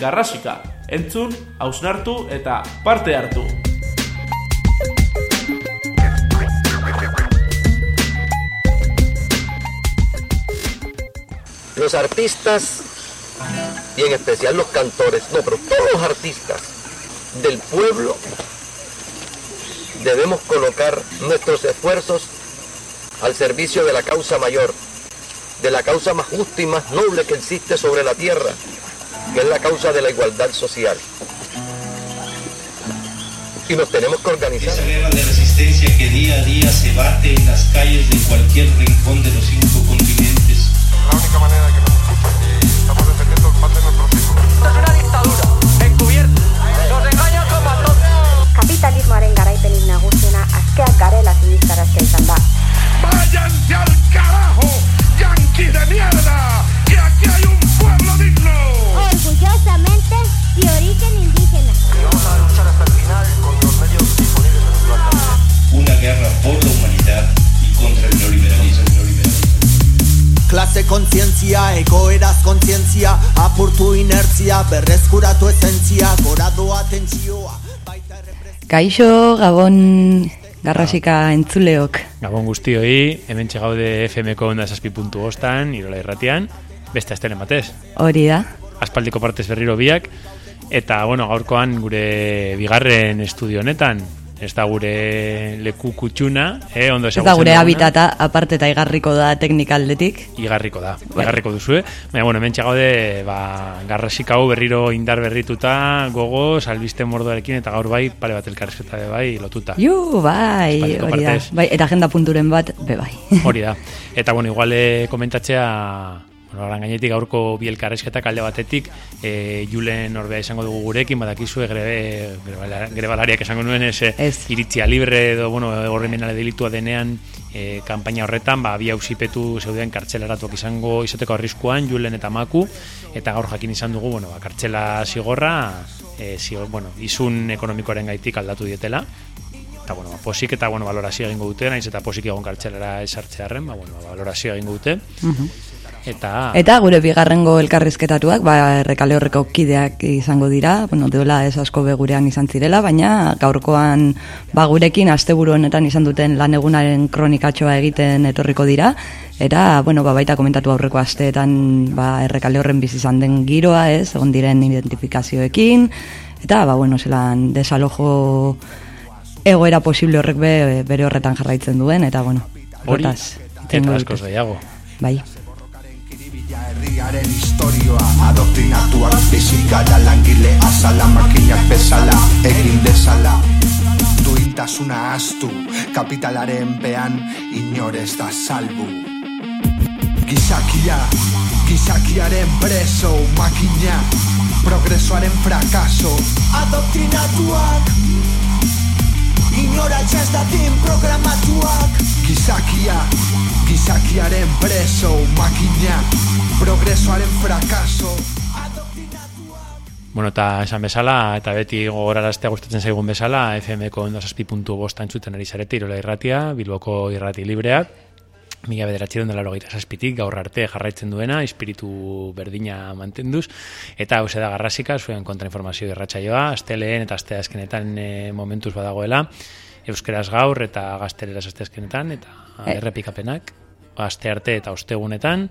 Garrasika, entzun, hausnartu eta parte hartu. Los artistas, y en especial los cantores, no, pero todos los artistas del pueblo, debemos colocar nuestros esfuerzos al servicio de la causa mayor, de la causa más justa y más noble que existe sobre la tierra, que es la causa de la igualdad social. Y nos tenemos que organizar. Esa guerra de resistencia que día a día se bate en las calles de cualquier rincón de los cinco continentes. La única manera que nos escuchan y estamos defendiendo el pan de nuestros hijos. es una dictadura encubierta. Nos engañan como a todos. Kapitalismoaren garaipenik nagusiena askeak garela sinistaraztea izan da. ¡Váyanse al carajo! ¡Yanquis de mierda! ¡Que aquí hay un! Orgullosamente de origen indígena. Y vamos a luchar hasta el final con los medios disponibles en nuestro alcance. Una guerra por la humanidad y contra el neoliberalismo. neoliberalismo. Klase kontzientzia, egoeraz kontzientzia Apurtu inertzia, berreskuratu esentzia Gorado atentzioa baita errepresio Kaixo, Gabon Garrasika entzuleok. Gabon guztioi, hemen gaude FM-ko onda puntu ostan, irola irratian, beste astelen batez. Hori da. Aspaldiko partez berriro biak, eta, bueno, gaurkoan gure bigarren estudio honetan, ez da gure leku kutsuna, eh, ondo Ez da gure habitata aparte eta igarriko da teknikaldetik. Igarriko da, Bai. igarriko duzue. Baina, bueno, hemen gaude, ba, garrasik hau berriro indar berrituta, gogo, salbiste mordoarekin, eta gaur bai, pare bat elkarrezketa be bai, lotuta. Ju, bai, Aspaldiko hori da. partez. Bai, eta agenda punturen bat, be bai. Hori da. Eta, bueno, igual eh, komentatzea, bueno, oran gainetik gaurko bi elkarrezketak alde batetik, e, Julen orbea izango dugu gurekin, badakizue grebe, grebala- grebalariak esango nuen ez, eh, iritzia libre edo, bueno, horremenale delitua denean, e, kanpaina horretan, ba, bi ausipetu zeuden kartzelaratuak izango izateko arriskuan, Julen eta Maku, eta gaur jakin izan dugu, bueno, ba, kartzela zigorra, e, zigor, bueno, izun ekonomikoaren gaitik aldatu dietela, eta bueno, ba, posik eta bueno, valorazio egingo dute, naiz eta posik egon kartzelara esartzearren, ba, bueno, ba, valorazio egingo dute. Eta, Eta gure bigarrengo elkarrizketatuak, ba, errekale horreko kideak izango dira, bueno, deola ez asko begurean izan zirela, baina gaurkoan ba, gurekin asteburu honetan izan duten lan egunaren kronikatxoa egiten etorriko dira, eta, bueno, ba, baita komentatu aurreko asteetan ba, errekale horren bizi izan den giroa, ez, egon diren identifikazioekin, eta, ba, bueno, zelan desalojo egoera posible horrek be, bere horretan jarraitzen duen, eta, bueno, hori, eta askoz gehiago. Bai. Herriaren historioa Adoktrinatuak bizikara langile azala Makinak bezala egin dezala Duintasuna astu Kapitalaren pean inorez da salbu. Gizakia, gizakiaren preso Makina, progresoaren frakaso Adoktrinatuak Ignoratzea ez datin programatuak. Gizakia, gizakiaren preso Makina, progresoaren frakaso. Bueno, eta esan bezala, eta beti gogoraraztea gustatzen zaigun bezala, FM-ko ondosazpi puntu bosta entzuten ari zarete, irola irratia, bilboko irrati librea, mila bederatxeron dela logeita zazpitik, gaur arte jarraitzen duena, espiritu berdina mantenduz, eta hau da garrasika, zuen kontrainformazio irratsaioa, asteleen eta aste azkenetan e, momentuz badagoela, euskeraz gaur eta gazteleraz aste azkenetan, eta Eh. errepikapenak, aste arte eta ostegunetan,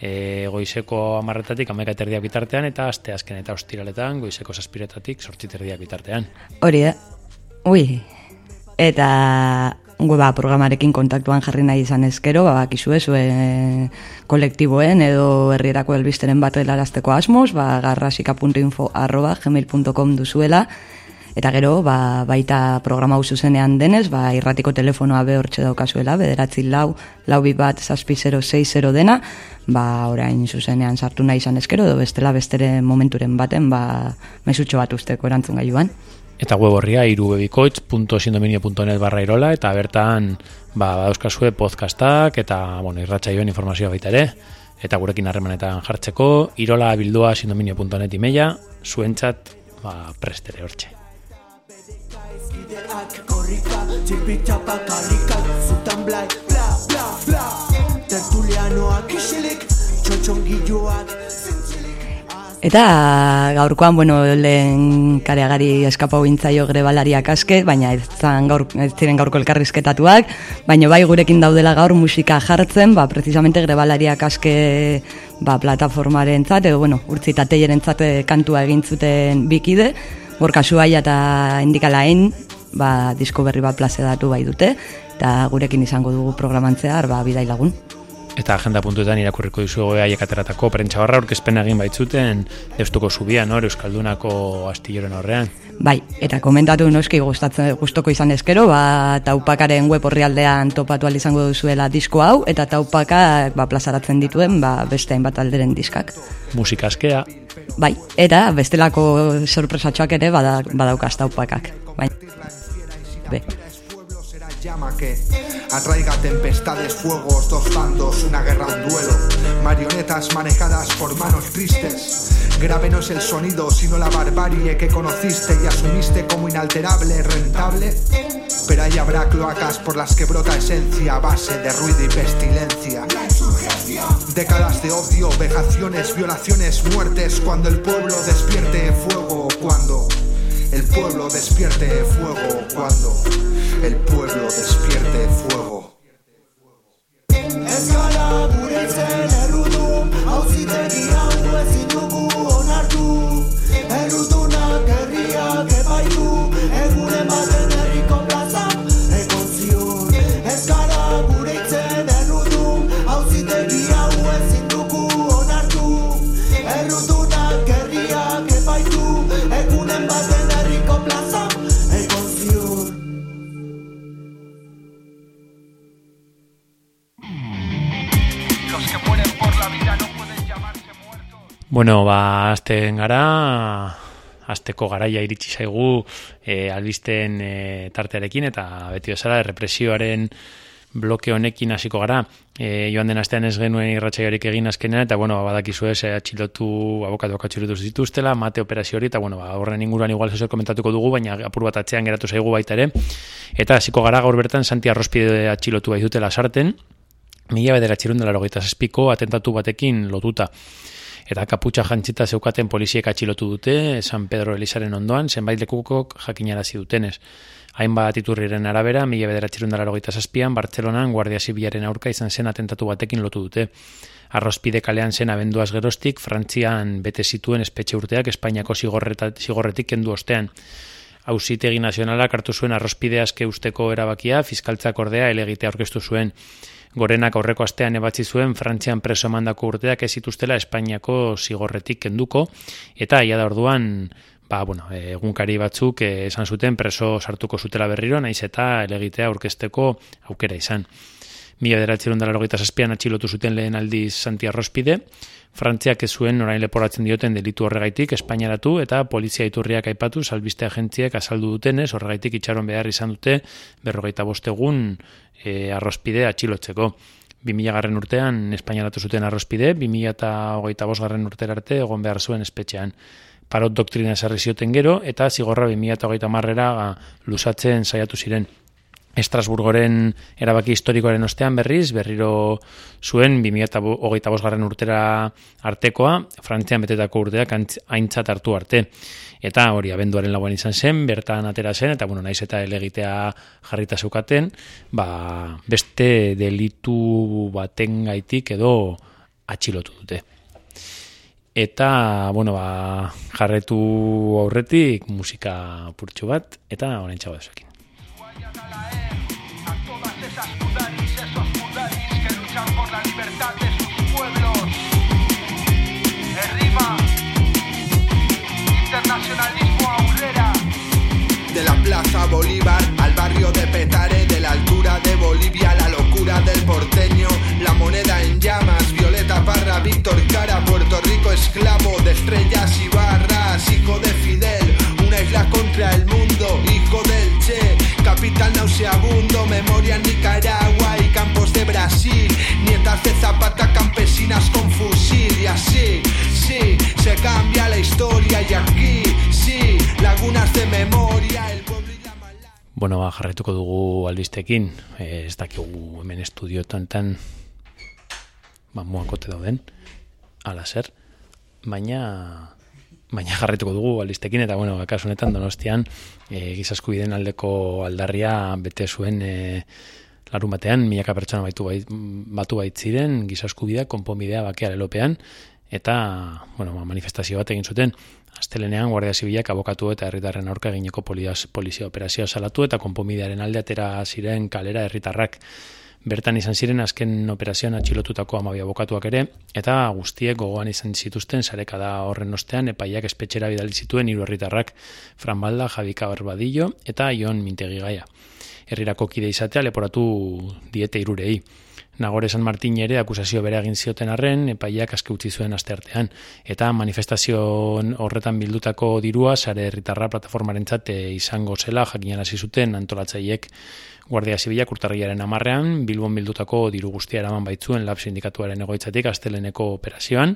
e, goizeko amarretatik amaika terdiak bitartean, eta aste azken eta ostiraletan, goizeko zazpiretatik sortzi terdiak bitartean. Hori da. Ui. Eta ba, programarekin kontaktuan jarri nahi izan ezkero, ba, bakizue, zuen kolektiboen edo herrietako elbisteren bat helarazteko asmoz, ba, garrasika.info arroba gmail.com duzuela, Eta gero, ba, baita programa hau zuzenean denez, ba, irratiko telefonoa behortxe daukazuela, bederatzi lau, lau bat, zazpi 060 dena, ba, orain zuzenean sartu nahi izan eskero, edo bestela bestere momenturen baten, ba, mesutxo bat usteko erantzun gaiuan. Eta web horria irubebikoitz.sindominio.net barra irola, eta bertan, ba, badauzkazue podcastak, eta, bueno, irratxaioen informazioa baita ere, eta gurekin harremanetan jartzeko, irola bildua sindominio.net imeia, zuentzat, ba, prestere hortxe. Tertulianoak isilik, txotxongilloak Eta gaurkoan, bueno, lehen kareagari eskapau gintzaio grebalariak aske, baina ez, zan gaur, ez ziren gaurko elkarrizketatuak, baina bai gurekin daudela gaur musika jartzen, ba, precisamente grebalariak aske ba, plataformaren zat, edo, bueno, urtzi eta teieren kantua egin zuten bikide, gorka suaia eta indikalaen, ba, disko berri bat plazedatu bai dute, eta gurekin izango dugu programantzear, ba, bidai lagun. Eta agenda puntuetan irakurriko dizu haiek ateratako prentsa barra orkezpen egin baitzuten deustuko zubia, no, Euskaldunako astilleroen horrean. Bai, eta komentatu noski gustatzen gustoko izan eskero, ba, taupakaren web horrialdean topatu izango duzuela disko hau, eta taupaka ba, plazaratzen dituen ba, beste hainbat alderen diskak. Musika askea. Bai, eta bestelako sorpresatxoak ere badaukaz taupakak. Bai. Be llama que arraiga tempestades, fuegos, dos bandos, una guerra, un duelo. Marionetas manejadas por manos tristes. Grave no es el sonido, sino la barbarie que conociste y asumiste como inalterable, rentable. Pero ahí habrá cloacas por las que brota esencia base de ruido y pestilencia. Décadas de odio, vejaciones, violaciones, muertes, cuando el pueblo despierte fuego, cuando el pueblo despierte fuego, cuando el pueblo despierte fuego. Bueno, ba, azten gara, azteko garaia iritsi zaigu e, albisten e, tartearekin, eta beti bezala represioaren bloke honekin hasiko gara. E, joan den astean ez genuen irratsaiorik egin azkenean, eta bueno, ba, badakizu ez, atxilotu, abokatuak atxilotu zituztela, mate operazio hori, eta bueno, ba, horren inguruan igual zezor komentatuko dugu, baina apur bat atzean geratu zaigu baita ere. Eta hasiko gara gaur bertan Santi Arrospide atxilotu bai dutela sarten, mila bederatxirun dela zazpiko atentatu batekin lotuta. Eta kaputxa jantzita zeukaten poliziek atxilotu dute San Pedro Elizaren ondoan, zenbait lekukok jakinarazi dutenez. Hainbat iturriren arabera, mila bederatxirun dela rogeita zazpian, Bartzelonan Guardia Zibilaren aurka izan zen atentatu batekin lotu dute. Arrospide kalean zen abenduaz geroztik, Frantzian bete zituen espetxe urteak Espainiako zigorretik kendu ostean. Hauzitegi nazionalak hartu zuen arrospide aske usteko erabakia, fiskaltzak ordea elegitea aurkeztu zuen. Gorenak aurreko astean ebatzi zuen Frantzian preso mandako urteak ez zituztela Espainiako zigorretik kenduko, eta ia da orduan ba, bueno, egunkari batzuk eh, esan zuten preso sartuko zutela berriro, naiz eta elegitea aurkezteko aukera izan. Mila bederatzeron dela logeita zazpian atxilotu zuten lehen aldiz Santi Arrospide, Frantziak ez zuen orain leporatzen dioten delitu horregaitik Espainiaratu eta polizia iturriak aipatu salbiste agentziek azaldu dutenez horregaitik itxaron behar izan dute berrogeita bostegun e, arrospide atxilotzeko. 2000 garren urtean Espainiaratu zuten arrospide, 2000 eta hogeita garren urtera arte egon behar zuen espetxean. Parot doktrina esarri zioten gero eta zigorra 2000 eta hogeita marrera lusatzen saiatu ziren. Estrasburgoren erabaki historikoaren ostean berriz, berriro zuen 2008 garren urtera artekoa, Frantzian betetako urteak aintzat hartu arte. Eta hori abenduaren lauan izan zen, bertan atera zen, eta bueno, naiz eta elegitea jarrita zeukaten, ba, beste delitu baten gaitik edo atxilotu dute. Eta, bueno, ba, jarretu aurretik musika purtsu bat, eta honen txago barrio de Petare, de la altura de Bolivia, la locura del porteño, la moneda en llamas, Violeta Parra, Víctor Cara, Puerto Rico esclavo de estrellas y barras, hijo de Fidel, una isla contra el mundo, hijo del Che, capital nauseabundo, memoria en Nicaragua y campos de Brasil, nietas de Zapata, campesinas con fusil y así, sí, se cambia la historia y aquí, sí, lagunas de memoria, el pueblo. Bueno, ba, jarretuko dugu albistekin, eh, ez dakigu hemen estudiotan tan, ba, muakote dauden, ala zer, baina, baina jarretuko dugu albistekin, eta bueno, kasu honetan donostian, e, gizaskubideen aldeko aldarria bete zuen e, larun batean, milaka pertsona baitu, bait, batu baitziren, gizaskubidea, konponbidea bakea lelopean, eta, bueno, ba, manifestazio bat egin zuten, Astelenean Guardia Zibilak abokatu eta herritarren aurka egineko polizia operazioa salatu eta konponbidearen alde atera ziren kalera herritarrak. Bertan izan ziren azken operazioan atxilotutako amabi abokatuak ere, eta guztiek gogoan izan zituzten sarekada horren ostean epaiak espetxera bidali zituen hiru herritarrak Fran Balda, Javika Barbadillo eta Ion Mintegi Gaia. Herrirako kide izatea leporatu diete irurei. Nagore San Martin ere akusazio bere egin zioten arren, epaiak aske utzi zuen asteartean. Eta manifestazio horretan bildutako dirua, sare herritarra plataformarentzat eh, izango zela jakinarazi zuten antolatzaileek Guardia Zibilak urtarriaren amarrean, Bilbon bildutako diru guztia eraman baitzuen lab sindikatuaren egoitzatik asteleneko operazioan,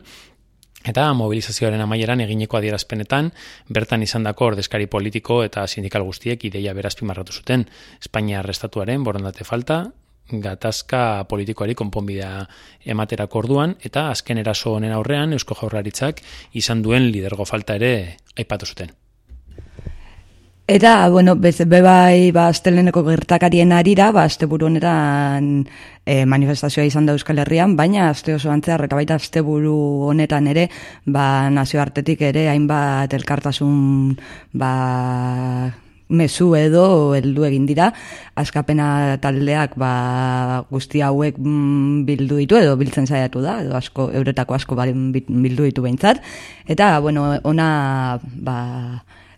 Eta mobilizazioaren amaieran egineko adierazpenetan, bertan izandako ordezkari politiko eta sindikal guztiek ideia berazpimarratu zuten. Espainia arrestatuaren borondate falta, gatazka politikoari konponbidea ematerako orduan, eta azken eraso honen aurrean Eusko Jaurlaritzak izan duen lidergo falta ere aipatu zuten. Eta, bueno, bez, bebai, ba, asteleneko gertakarien arira, ba, asteburu honetan e, manifestazioa izan da Euskal Herrian, baina aste oso antzear, eta baita asteburu honetan ere, ba, nazioartetik ere, hainbat elkartasun, ba, mezu edo heldu egin dira, askapena taldeak ba, guzti hauek mm, bildu ditu edo biltzen saiatu da, edo asko, euretako asko bildu ditu behintzat, eta, bueno, ona, ba,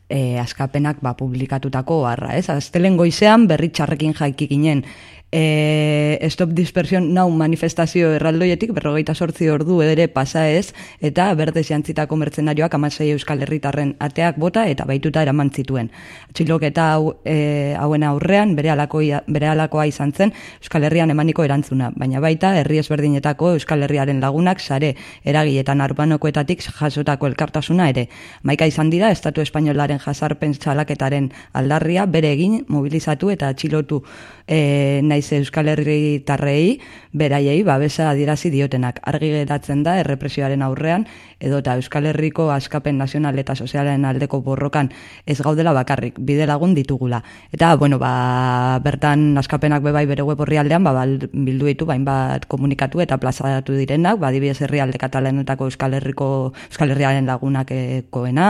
e, askapenak ba, publikatutako harra, ez? Aztelen goizean berri txarrekin jaiki ginen e, Stop Dispersion Now manifestazio erraldoietik berrogeita sortzi ordu ere pasa ez eta berde jantzitako mertzenarioak amasei euskal herritarren ateak bota eta baituta eraman zituen. Atxiloketa hau, e, hauen aurrean bere, alako, bere alakoa izan zen euskal herrian emaniko erantzuna, baina baita herri ezberdinetako euskal herriaren lagunak sare eragietan arbanokoetatik jasotako elkartasuna ere. Maika izan dira, Estatu Espainolaren jasarpen txalaketaren aldarria bere egin mobilizatu eta atxilotu e, naiz Euskal Herritarrei beraiei babesa adierazi diotenak. Argi geratzen da errepresioaren aurrean edota Euskal Herriko askapen nazional eta sozialen aldeko borrokan ez gaudela bakarrik, bide lagun ditugula. Eta, bueno, ba, bertan askapenak bebai bere web horrialdean, ba, bal- bildu ditu, bain bat komunikatu eta plazaratu direnak, ba, dibidez herrialde katalanetako Euskal Herriko, Euskal Herriaren lagunakekoena,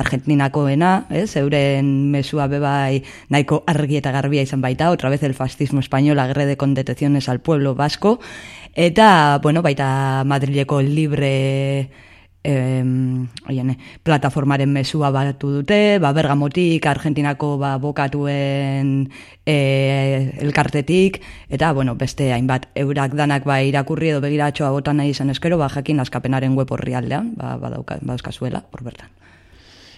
Argentinakoena, ez, euren mesua bebai nahiko argi eta garbia izan baita, otra vez el fascismo español agre de condetenciones al pueblo vasco, eta, bueno, baita Madrileko libre eh, oiene, plataformaren mesua batu dute, ba, Bergamotik, Argentinako ba, bokatuen eh, elkartetik, eta, bueno, beste hainbat eurak danak ba, irakurri edo begiratxoa botan nahi izan eskero, ba, jakin askapenaren web horri aldean, ba, badauka, badauzkazuela, hor bertan.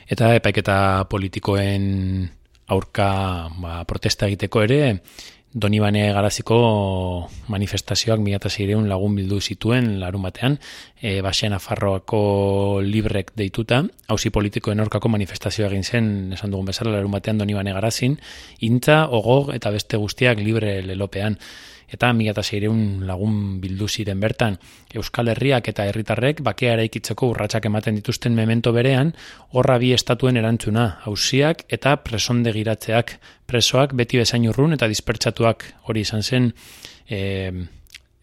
Eta epaiketa politikoen aurka ba, protesta egiteko ere, Donibane garaziko manifestazioak mila eta zeireun lagun bildu zituen larun batean, e, Basean Afarroako librek deituta, hauzi politikoen aurkako manifestazioa egin zen, esan dugun bezala, larun batean Donibane garazin, intza, ogog eta beste guztiak libre lelopean eta mila eta zeireun lagun bildu ziren bertan. Euskal Herriak eta herritarrek bakea eraikitzeko urratsak ematen dituzten memento berean, horra bi estatuen erantzuna, hausiak eta presonde giratzeak presoak beti bezain urrun eta dispertsatuak hori izan zen e,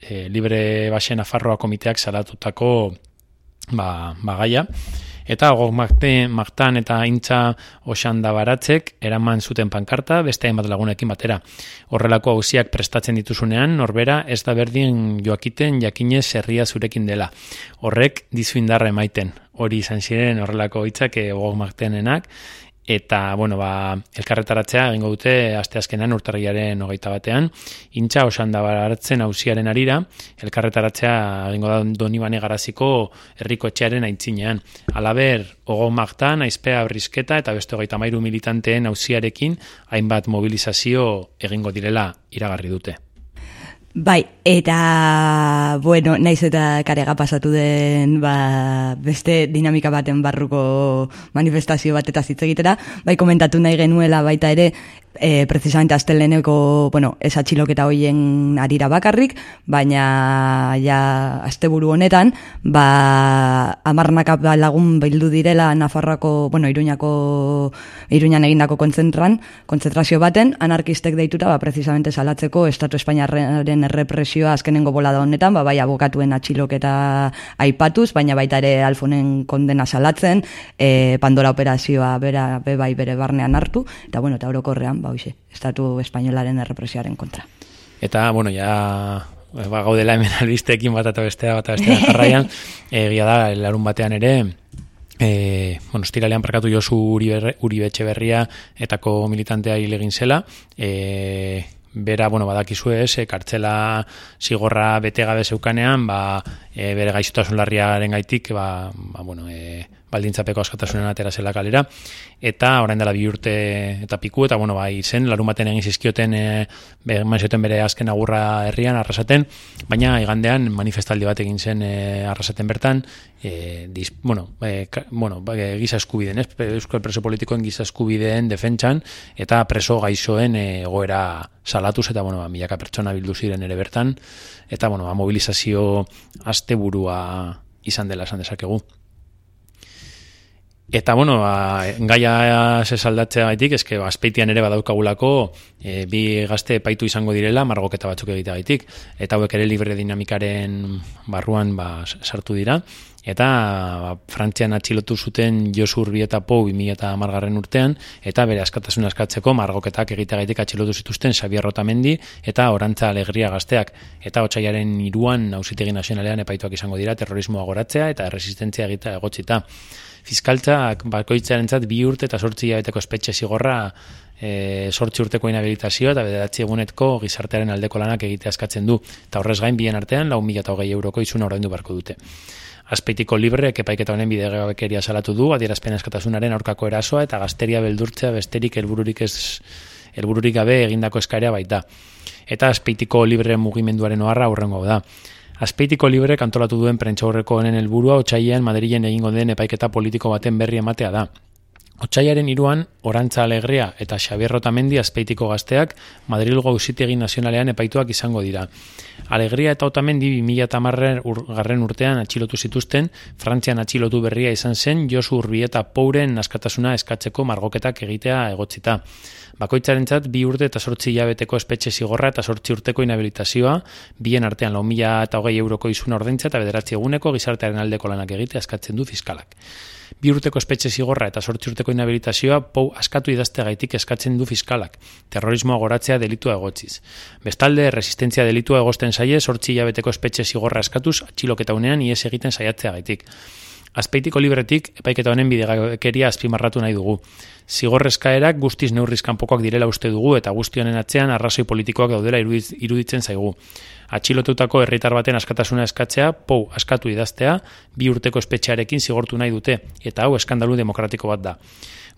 e, libre basen afarroa komiteak salatutako ba, bagaia. Eta gog magte, magtan eta intza osanda baratzek eraman zuten pankarta beste hainbat lagunekin batera. Horrelako hausiak prestatzen dituzunean, norbera ez da berdin joakiten jakinez herria zurekin dela. Horrek dizu indarra emaiten. Hori izan ziren horrelako hitzak e, gog magtenenak eta, bueno, ba, elkarretaratzea egingo dute asteazkenan urtarriaren hogeita batean, intxa osan da hartzen hausiaren arira, elkarretaratzea egingo da donibane garaziko herriko etxearen aintzinean. Alaber, ogo magtan, aizpea brisketa eta beste hogeita mairu militanteen hausiarekin, hainbat mobilizazio egingo direla iragarri dute. Bai, eta, bueno, naiz eta karega pasatu den, ba, beste dinamika baten barruko manifestazio bat eta zitze egitera, bai komentatu nahi genuela baita ere, e, precisamente asteleneko, bueno, ez atxiloketa hoien arira bakarrik, baina ja asteburu honetan, ba, amarnaka lagun bildu direla Nafarroako, bueno, Iruñako, Iruñan egindako kontzentran, kontzentrazio baten, anarkistek deituta, ba, precisamente salatzeko Estatu Espainiarren errepresioa azkenengo bolada honetan, ba, bai abokatuen atxiloketa aipatuz, baina baita ere alfonen kondena salatzen, e, Pandora operazioa bera, be bai bere barnean hartu, eta bueno, eta orokorrean, ba, hoxe, Estatu Espainolaren errepresioaren kontra. Eta, bueno, ja ba, gaudela hemen albisteekin bat eta bestea bat eta bestea jarraian, egia da, larun batean ere, e, bueno, estiralean parkatu jozu uri, uri betxe berria etako militantea hil egin zela, e, bera, bueno, badakizue ez, e, kartzela zigorra bete gabe zeukanean, ba, e, bere gaixotasun larriaren gaitik, ba, ba bueno, e, baldintzapeko askatasunen atera zela kalera, eta orain dela bi urte eta piku, eta bueno, bai zen, larun baten egin zizkioten, e, be, bere azken agurra herrian, arrasaten, baina igandean manifestaldi bat egin zen e, arrasaten bertan, e, dis, bueno, e, ka, bueno ba, giza eskubideen, ez, euskal preso politikoen giza eskubideen defentsan, eta preso gaixoen e, egoera salatuz, eta bueno, ba, milaka pertsona bildu ziren ere bertan, eta bueno, ba, mobilizazio asteburua izan dela esan dezakegu. Eta, bueno, a, gaia se saldatzea gaitik, eske, azpeitian ere badaukagulako e, bi gazte paitu izango direla, margoketa batzuk egitea gaitik. Eta hauek ere libre dinamikaren barruan ba, sartu dira. Eta ba, Frantzian atxilotu zuten Josu Urbi eta Pou 2000 margarren urtean, eta bere askatasun askatzeko margoketak egitea gaitik atxilotu zituzten Xabier Rotamendi eta Orantza Alegria gazteak. Eta otxaiaren iruan nausitegi nazionalean epaituak izango dira terrorismoa goratzea eta resistentzia egitea egotzita fiskaltzak bakoitzaren zat bi urte eta sortzi jabeteko espetxe zigorra e, sortzi urteko inhabilitazio eta bederatzi egunetko gizartearen aldeko lanak egite askatzen du. Eta horrez gain bien artean, lau mila eta hogei euroko izuna oraindu barko dute. Azpeitiko libre, kepaiketa honen bidegabekeria salatu du, adierazpen eskatasunaren aurkako erasoa eta gazteria beldurtzea besterik helbururik ez helbururik gabe egindako eskaria baita. Eta azpeitiko libre mugimenduaren oharra aurrengo da. Azpeitiko libre kantolatu duen prentxaurreko honen helburua otxailean Madrilen egingo den epaiketa politiko baten berri ematea da. Otsaiaren iruan, Orantza Alegria eta Xabier Rotamendi azpeitiko gazteak Madrilgo Ausitegi Nazionalean epaituak izango dira. Alegria eta Otamendi 2000 ur, garren urtean atxilotu zituzten, Frantzian atxilotu berria izan zen Josu Urbi eta Pouren askatasuna eskatzeko margoketak egitea egotzita. Bakoitzarentzat bi urte eta sortzi hilabeteko espetxe zigorra eta sortzi urteko inhabilitazioa, bien artean lau mila eta hogei euroko izuna ordentza eta bederatzi eguneko gizartearen aldeko lanak egite askatzen du fiskalak. Bi urteko espetxe zigorra eta sortzi urteko inhabilitazioa pou askatu idazte gaitik eskatzen du fiskalak, terrorismoa goratzea delitua egotziz. Bestalde, resistentzia delitua egosten zaie sortzi hilabeteko espetxe zigorra eskatuz atxiloketa unean ies egiten saiatzea gaitik. Azpeitiko libretik epaiketa honen bidegakeria azpimarratu nahi dugu. Zigorrezkaerak guztiz neurriz kanpokoak direla uste dugu eta guzti honen atzean arrazoi politikoak daudela iruditzen zaigu. Atxilotutako herritar baten askatasuna eskatzea, pou askatu idaztea, bi urteko espetxearekin zigortu nahi dute, eta hau eskandalu demokratiko bat da.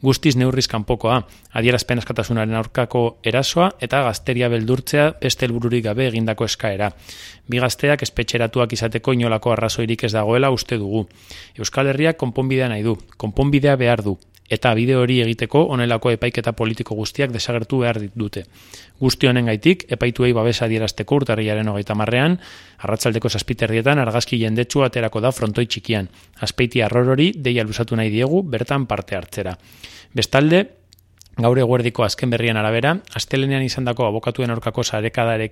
Guztiz neurriz kanpokoa, adierazpen askatasunaren aurkako erasoa eta gazteria beldurtzea beste helbururik gabe egindako eskaera. Bi gazteak espetxeratuak izateko inolako arrazoirik ez dagoela uste dugu. Euskal Herriak konponbidea nahi du, konponbidea behar du, eta bide hori egiteko onelako epaiketa politiko guztiak desagertu behar dute. Guzti honen gaitik, epaituei babesa dierazteko urtarriaren hogeita marrean, arratzaldeko zazpiterrietan argazki jendetsu aterako da frontoi txikian. Azpeiti arrorori deia lusatu nahi diegu bertan parte hartzera. Bestalde, Gaur eguerdiko azken berrian arabera, astelenean izandako abokatuen aurkako sarekadare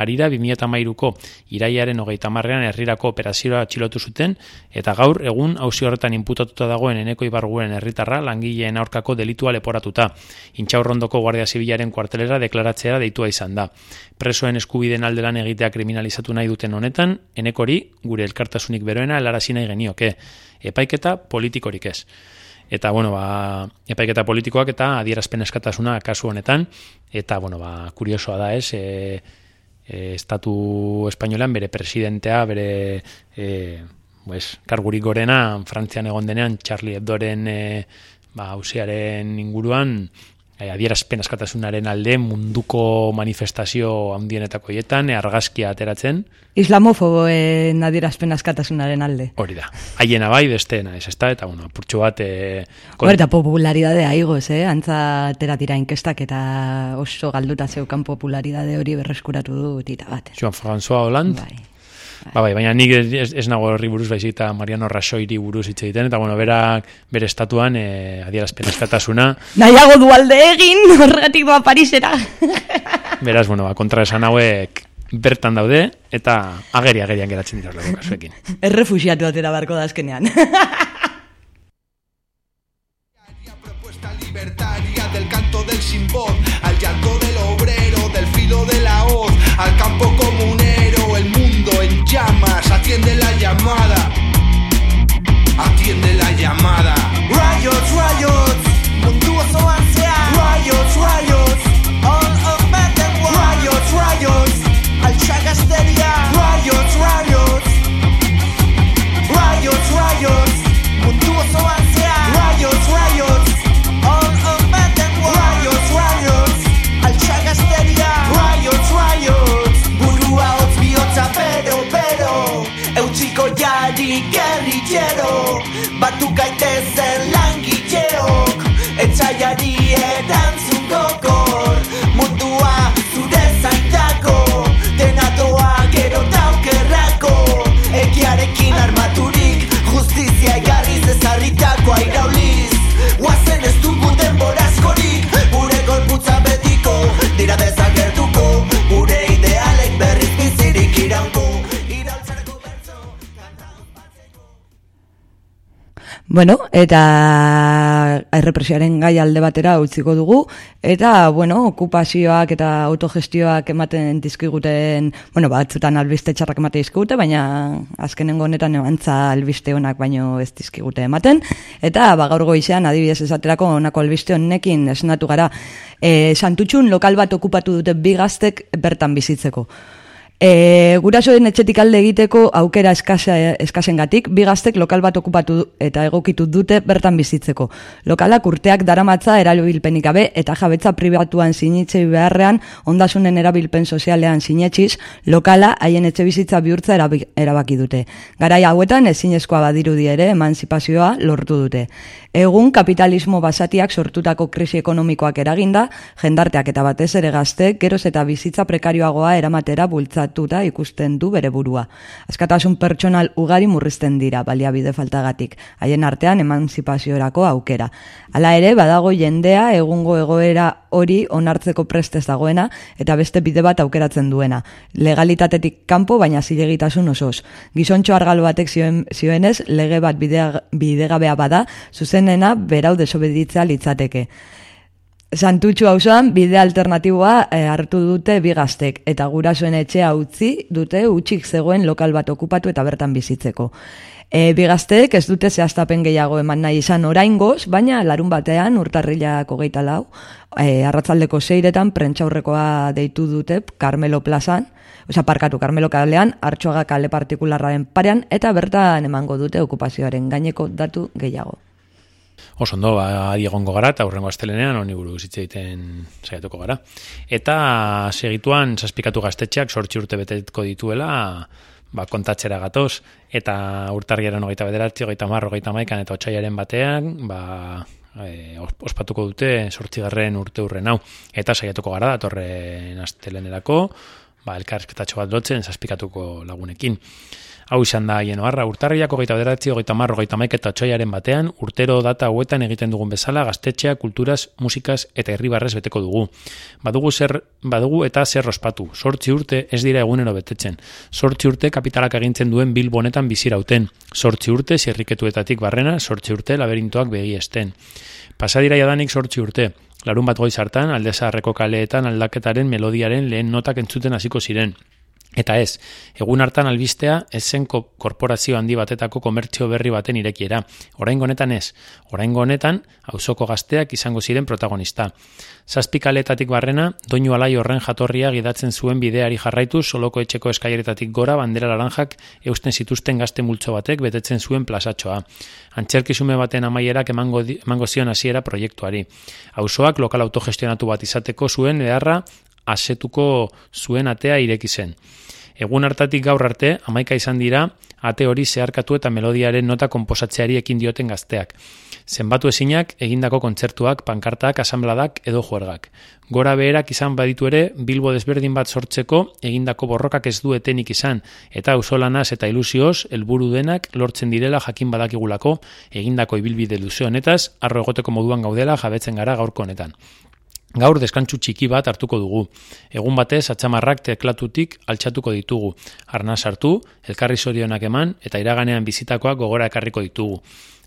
arira 2013ko iraiaren hogeita marrean herrirako operazioa atxilotu zuten, eta gaur egun hausi horretan inputatuta dagoen eneko ibarguen herritarra langileen aurkako delitua leporatuta. Intxaurrondoko Guardia Zibilaren kuartelera deklaratzea deitua izan da. Presoen eskubiden aldelan egitea kriminalizatu nahi duten honetan, enekori gure elkartasunik beroena helarazina genioke. Epaiketa politikorik ez. Eta bueno, ba, epaiketa politikoak eta adierazpen eskatasuna kasu honetan, eta bueno, ba, kuriosoa da ez, e, e, estatu espainolan bere presidentea, bere e, pues, kargurik gorena, Frantzian egon denean, Charlie Hebdoren e, ba, hausiaren inguruan, e, adierazpen askatasunaren alde munduko manifestazio handienetako hietan, e, argazkia ateratzen. Islamofoboen adierazpen askatasunaren alde. Hori da. Haiena bai, besteena, ez ezta, eta bueno, purtsu bat... E, kon... Eta popularidade aigoz, eh? Antza teratira inkestak eta oso galduta zeukan popularidade hori berreskuratu du tita bat. Joan François Hollande. Bai. Ba, bai, baina nik ez, ez nago horri buruz baizik eta Mariano Rasoiri buruz hitz egiten, eta bueno, berak bere estatuan e, adierazpen eskatasuna. Nahiago dualde egin, horretik doa Parisera. Beraz, bueno, ba, kontra esan hauek bertan daude, eta ageri agerian geratzen dira horrela kasuekin. Errefusiatu atera barko da azkenean. libertaria del canto del sin voz, al llanto del obrero, del filo de la hoz, al campo el en llamas, atiende la llamada, atiende la llamada. Riots, riots, Bueno, eta errepresioaren gai alde batera utziko dugu, eta, bueno, okupazioak eta autogestioak ematen dizkiguten, bueno, batzutan albiste txarrak emate dizkigute, baina azkenengo honetan ebantza albiste honak baino ez dizkigute ematen, eta ba, gaur goizean adibidez esaterako honako albiste honekin esnatu gara, e, santutxun lokal bat okupatu dute bi gaztek bertan bizitzeko. E, gurasoen etxetik alde egiteko aukera eskase, eskasengatik, bi gaztek lokal bat okupatu eta egokitu dute bertan bizitzeko. Lokalak urteak daramatza erabilpenik gabe eta jabetza pribatuan sinitze beharrean ondasunen erabilpen sozialean sinetxiz, lokala haien etxe bizitza bihurtza erabaki dute. Garai hauetan ezinezkoa badirudi ere emanzipazioa lortu dute. Egun kapitalismo basatiak sortutako krisi ekonomikoak eraginda, jendarteak eta batez ere gazte, geroz eta bizitza prekarioagoa eramatera bultzatuta ikusten du bere burua. Askatasun pertsonal ugari murrizten dira baliabide faltagatik, haien artean emanzipaziorako aukera. Hala ere, badago jendea egungo egoera hori onartzeko prestez dagoena eta beste bide bat aukeratzen duena. Legalitatetik kanpo baina zilegitasun osoz. Gizontxo argalo batek zioen, zioenez, lege bat bidegabea bada, zuzenena berau desobeditza litzateke. Santutxu auzoan bide alternatiboa eh, hartu dute bi gaztek eta gurasoen etxea utzi dute utxik zegoen lokal bat okupatu eta bertan bizitzeko. E, bi gazteek ez dute zehaztapen gehiago eman nahi izan oraingoz, baina larun batean urtarrilak hogeita lau, e, arratzaldeko seiretan prentxaurrekoa deitu dute Carmelo plazan, Osa, parkatu Carmelo kalean, hartxoaga kale partikularraren parean, eta bertan emango dute okupazioaren gaineko datu gehiago. Oso ondo, ba, egongo gara, eta hurrengo astelenean honi buruz hitz egiten saiatuko gara. Eta segituan, zazpikatu gaztetxeak sortzi urte betetko dituela, ba, kontatzera gatoz, eta urtarriaren hogeita bederatzi, hogeita marro, hogeita maikan, eta otxaiaren batean, ba, e, ospatuko dute sortzigarren urte hurren hau. Eta saiatuko gara, datorren astelenerako, ba, elkarrizketatxo bat lotzen, zazpikatuko lagunekin. Hau izan da haien oharra, urtarriak hogeita bederatzi, hogeita marro, hogeita maik eta txoiaren batean, urtero data hauetan egiten dugun bezala, gaztetxea, kulturaz, musikaz eta herribarrez beteko dugu. Badugu, zer, badugu eta zer ospatu. Sortzi urte ez dira egunero betetzen. Sortzi urte kapitalak agintzen duen bilbonetan bizirauten. Sortzi urte zirriketuetatik barrena, sortzi urte laberintoak begi esten. Pasadira jadanik sortzi urte. Larun bat goiz hartan, aldezaharreko kaleetan aldaketaren melodiaren lehen notak entzuten hasiko ziren. Eta ez, egun hartan albistea ez korporazio handi batetako komertzio berri baten irekiera. Oraingo honetan ez, oraingo honetan auzoko gazteak izango ziren protagonista. Zazpikaletatik barrena, doinu alai horren jatorria gidatzen zuen bideari jarraitu soloko etxeko eskaileretatik gora bandera laranjak eusten zituzten gazte multzo batek betetzen zuen plazatxoa. Antxerkizume baten amaierak emango, di- emango zion hasiera proiektuari. Auzoak lokal autogestionatu bat izateko zuen beharra asetuko zuen atea ireki zen. Egun hartatik gaur arte, amaika izan dira, ate hori zeharkatu eta melodiaren nota konposatzeari ekin dioten gazteak. Zenbatu ezinak, egindako kontzertuak, pankartak, asambladak edo juergak. Gora beherak izan baditu ere, bilbo desberdin bat sortzeko, egindako borrokak ez du etenik izan, eta auzolanaz eta ilusioz, helburu denak lortzen direla jakin badakigulako, egindako ibilbide luze honetaz, arro egoteko moduan gaudela jabetzen gara gaurko honetan. Gaur deskantsu txiki bat hartuko dugu. Egun batez atxamarrak teklatutik altxatuko ditugu. Arna sartu, elkarri zorionak eman eta iraganean bizitakoak gogora ekarriko ditugu.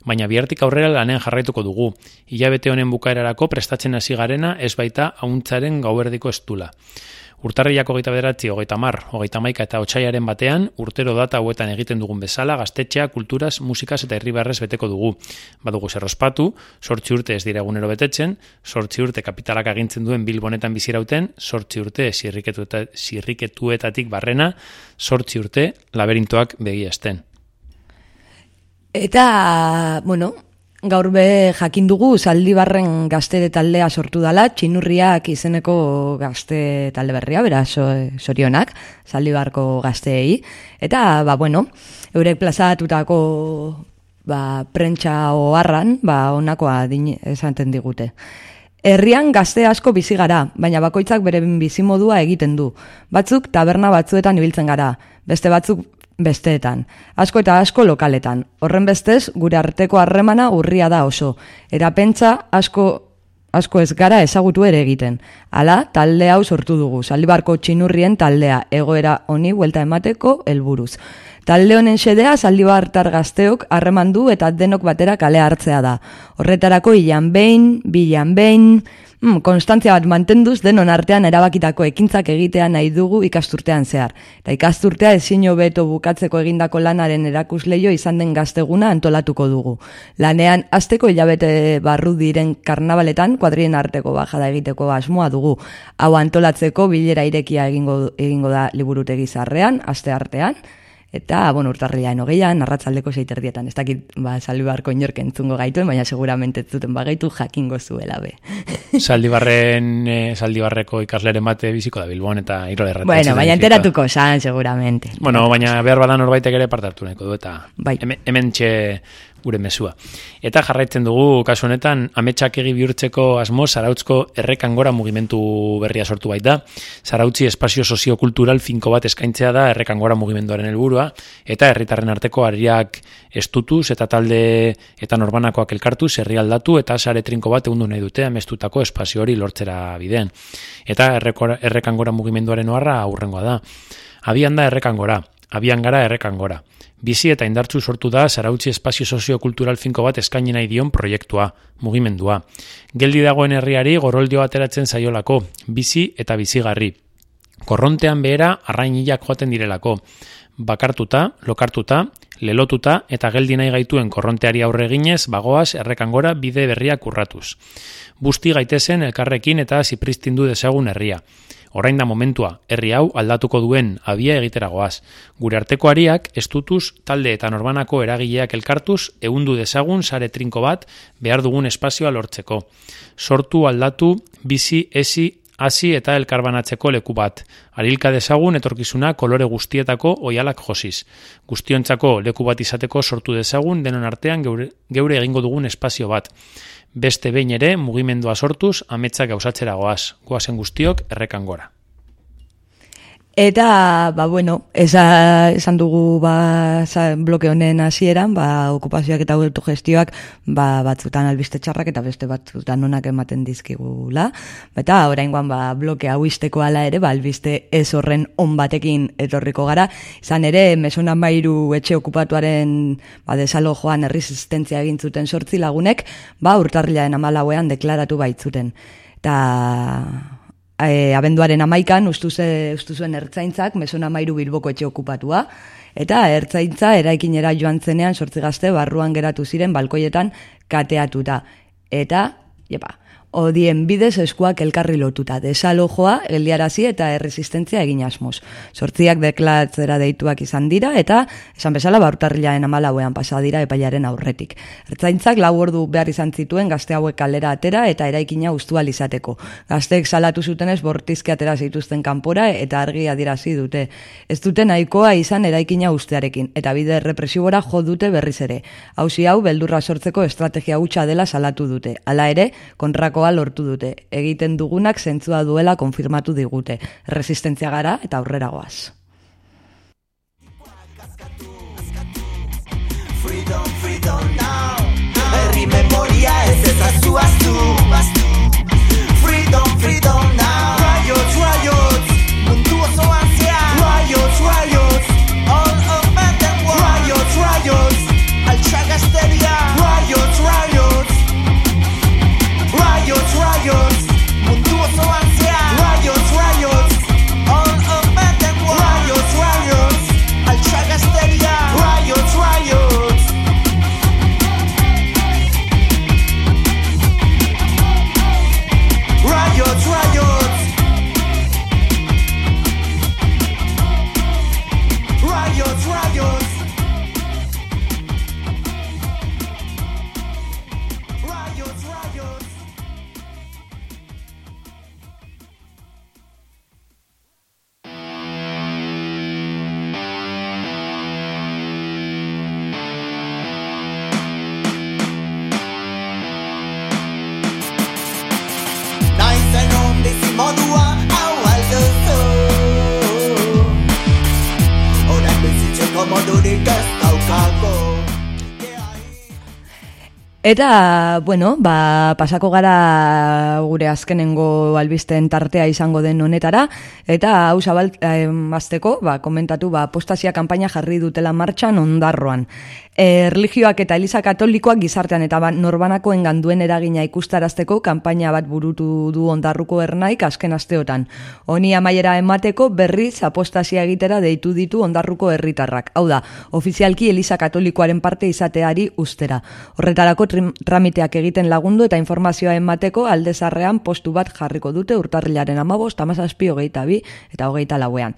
Baina bihartik aurrera lanean jarraituko dugu. Hilabete honen bukaerarako prestatzen hasi garena ez baita hauntzaren gauerdiko estula. Urtarriak hogeita bederatzi, hogeita mar, hogeita maika eta otxaiaren batean, urtero data hauetan egiten dugun bezala, gaztetxea, kulturaz, musikaz eta herribarrez beteko dugu. Badugu zerrospatu, sortzi urte ez dira egunero betetzen, sortzi urte kapitalak agintzen duen bilbonetan bizirauten, sortzi urte zirriketueta, zirriketuetatik barrena, sortzi urte laberintoak begiazten. Eta, bueno, gaur be jakin dugu Zaldibarren gazte taldea sortu dala, txinurriak izeneko gazte talde berria, bera so, sorionak, Zaldibarko gazteei. Eta, ba, bueno, eurek plazatutako ba, prentsa oharran, ba, onakoa din, esaten digute. Herrian gazte asko bizi gara, baina bakoitzak bere bizimodua egiten du. Batzuk taberna batzuetan ibiltzen gara, beste batzuk besteetan. Asko eta asko lokaletan. Horren bestez, gure arteko harremana urria da oso. Erapentsa asko asko ez gara ezagutu ere egiten. Hala, talde hau sortu dugu, Zaldibarko txinurrien taldea, egoera honi buelta emateko helburuz. Talde honen xedea Zaldibartar gazteok harreman du eta denok batera kale hartzea da. Horretarako hilan behin, bilan behin, mm, konstantzia bat mantenduz denon artean erabakitako ekintzak egitea nahi dugu ikasturtean zehar. Eta ikasturtea ezin beto bukatzeko egindako lanaren erakusleio izan den gazteguna antolatuko dugu. Lanean asteko hilabete barru diren karnabaletan kuadrien arteko bajada egiteko asmoa dugu. Hau antolatzeko bilera irekia egingo, egingo da liburutegi zarrean, aste artean, Eta, bueno, urtarrilaen hogeian, narratzaldeko seiterdietan. Ez dakit, ba, salbibarko inork entzungo gaituen, baina seguramente ez zuten bagaitu jakingo zuela be. Zaldibarren, eh, Zaldibarreko ikasleren bate biziko da Bilbon eta Irola erratzen. Bueno, baina enteratuko zan, seguramente. Bueno, baina behar badan norbaitek ere parte hartu nahiko du eta bai. hemen, hemen txe gure mezua. Eta jarraitzen dugu, kasu honetan, ametsak egi bihurtzeko asmo Zarautzko errekangora mugimendu berria sortu baita. Zarautzi espazio soziokultural finko bat eskaintzea da errekangora mugimenduaren helburua eta herritarren arteko ariak estutuz eta talde eta norbanakoak elkartuz herri aldatu eta sare trinko bat egundu nahi dute amestutako espazio hori lortzera bidean. Eta errekangora mugimenduaren oharra aurrengoa da. Abian da errekangora, abian gara errekangora. Bizi eta indartzu sortu da Zarautzi espazio soziokultural finko bat eskaini nahi dion proiektua, mugimendua. Geldi dagoen herriari goroldio ateratzen zaiolako, bizi eta bizigarri. Korrontean behera arrainilak joaten direlako. Bakartuta, lokartuta, lelotuta eta geldi nahi gaituen korronteari aurre eginez bagoaz errekangora bide berriak urratuz. Busti gaitezen elkarrekin eta zipristindu dezagun herria. Orain da momentua, herri hau aldatuko duen abia egiteragoaz. Gure arteko ariak, estutuz, talde eta norbanako eragileak elkartuz, eundu dezagun sare trinko bat behar dugun espazioa lortzeko. Sortu aldatu, bizi, ezi, hasi eta elkarbanatzeko leku bat. Arilka dezagun etorkizuna kolore guztietako oialak josiz. Guztiontzako leku bat izateko sortu dezagun denon artean geure, geure egingo dugun espazio bat. Beste behin ere mugimendua sortuz ametsak gauzatzera goaz. Goazen guztiok errekan gora. Eta, ba, bueno, esa, esan dugu ba, za, bloke honen hasieran, ba, okupazioak eta autogestioak ba, batzutan albiste txarrak eta beste batzutan onak ematen dizkigula. Eta oraingoan ba, bloke hau izteko ala ere, ba, albiste ez horren on batekin etorriko gara. Izan ere, mesona mairu etxe okupatuaren ba, desalo joan erresistentzia egin zuten sortzi lagunek, ba, urtarrilaen amalauean deklaratu baitzuten. Eta e, abenduaren amaikan ustu, ze, ustu ertzaintzak meson amairu bilboko etxe okupatua, eta ertzaintza eraikinera joan zenean sortzi gazte barruan geratu ziren balkoietan kateatuta. Eta, jepa, odien bidez eskuak elkarri lotuta, desalojoa, geldiarazi eta erresistentzia egin asmoz. Sortziak deklatzera deituak izan dira eta esan bezala baurtarrilaen amalauean pasa dira epailaren aurretik. Ertzaintzak lau ordu behar izan zituen gazte hauek kalera atera eta eraikina ustu izateko. Gazteek salatu zutenez bortizke atera zituzten kanpora eta argi adirazi dute. Ez dute nahikoa izan eraikina ustearekin eta bide represibora jo dute berriz ere. Hauzi hau beldurra sortzeko estrategia hutsa dela salatu dute. Hala ere, kontrakoa lortu dute. Egiten dugunak zentzua duela konfirmatu digute. Resistentzia gara eta aurrera goaz. Freedom, freedom now. Herri memoria ez ezazu aztu Freedom, freedom now. Riots, riots Mundu osoan zehar. Riots, riots All over the world. Riots, riots Altxagazteria Eta, bueno, ba, pasako gara gure azkenengo albisten tartea izango den honetara, eta hau zabal, eh, azteko, ba, komentatu, ba, apostasia kanpaina jarri dutela martxan ondarroan. E, religioak eta Eliza Katolikoak gizartean eta ba, norbanakoen ganduen eragina ikustarazteko kanpaina bat burutu du ondarruko ernaik azken asteotan. Honi amaiera emateko berriz apostasia egitera deitu ditu ondarruko herritarrak. Hau da, ofizialki Eliza Katolikoaren parte izateari ustera. Horretarako tramiteak egiten lagundu eta informazioa emateko aldezarrean postu bat jarriko dute urtarrilaren amabost, amazazpi, hogeita bi eta hogeita lauean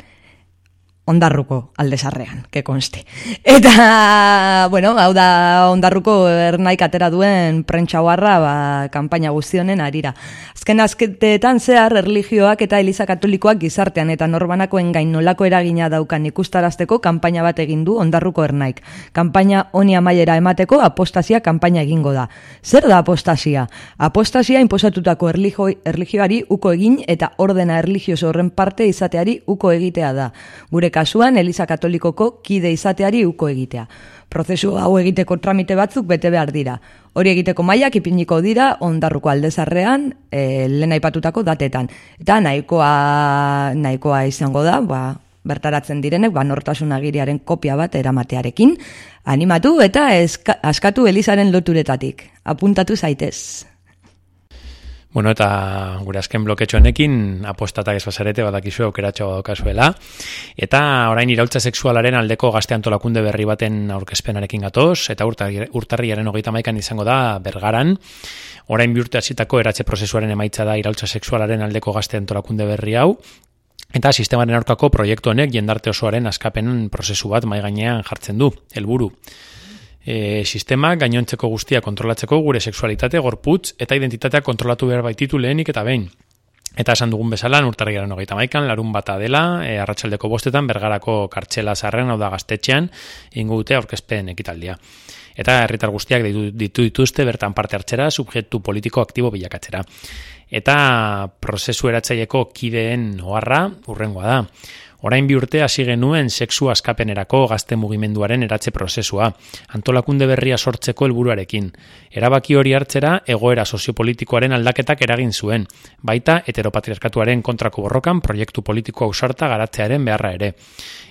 ondarruko aldesarrean, ke konste. Eta, bueno, hau da ondarruko ernaik atera duen prentxauarra ba, kanpaina guztionen arira. Azken azketeetan zehar erligioak eta Eliza Katolikoak gizartean eta norbanakoen gain nolako eragina daukan ikustarazteko kanpaina bat egin du ondarruko ernaik. Kanpaina honi amaiera emateko apostasia kanpaina egingo da. Zer da apostasia? Apostasia inposatutako erligio, erligioari uko egin eta ordena erligioso horren parte izateari uko egitea da. Gure kasuan Eliza Katolikoko kide izateari uko egitea. Prozesu hau egiteko tramite batzuk bete behar dira. Hori egiteko mailak ipiniko dira ondarruko aldezarrean e, lehen aipatutako datetan. Eta nahikoa, nahikoa izango da, ba, bertaratzen direnek, ba, nortasun agiriaren kopia bat eramatearekin. Animatu eta eska, askatu Elizaren loturetatik. Apuntatu zaitez. Bueno, eta gure azken bloketxo honekin apostatak ez bazarete badakizu aukeratxo daukazuela. Eta orain iraultza sexualaren aldeko gazte antolakunde berri baten aurkezpenarekin gatoz, eta urtarri- urtarriaren hogeita maikan izango da bergaran. Orain bi urte hasitako eratze prozesuaren emaitza da iraultza sexualaren aldeko gazte antolakunde berri hau, Eta sistemaren aurkako proiektu honek jendarte osoaren askapen prozesu bat mai gainean jartzen du, helburu. E, sistema gainontzeko guztia kontrolatzeko gure sexualitate, gorputz eta identitatea kontrolatu behar baititu lehenik eta behin. Eta esan dugun bezala, urtarriaren hogeita maikan, larun bata dela, e, arratsaldeko bostetan, bergarako kartxela zarren, hau da gaztetxean, ingo dute aurkezpen ekitaldia. Eta herritar guztiak ditu, ditu dituzte bertan parte hartzera, subjektu politiko aktibo bilakatzera. Eta prozesu eratzaileko kideen oharra urrengoa da. Orain bi urte hasi genuen sexu askapenerako gazte mugimenduaren eratze prozesua, antolakunde berria sortzeko helburuarekin. Erabaki hori hartzera egoera soziopolitikoaren aldaketak eragin zuen, baita heteropatriarkatuaren kontrako borrokan proiektu politiko ausarta garatzearen beharra ere.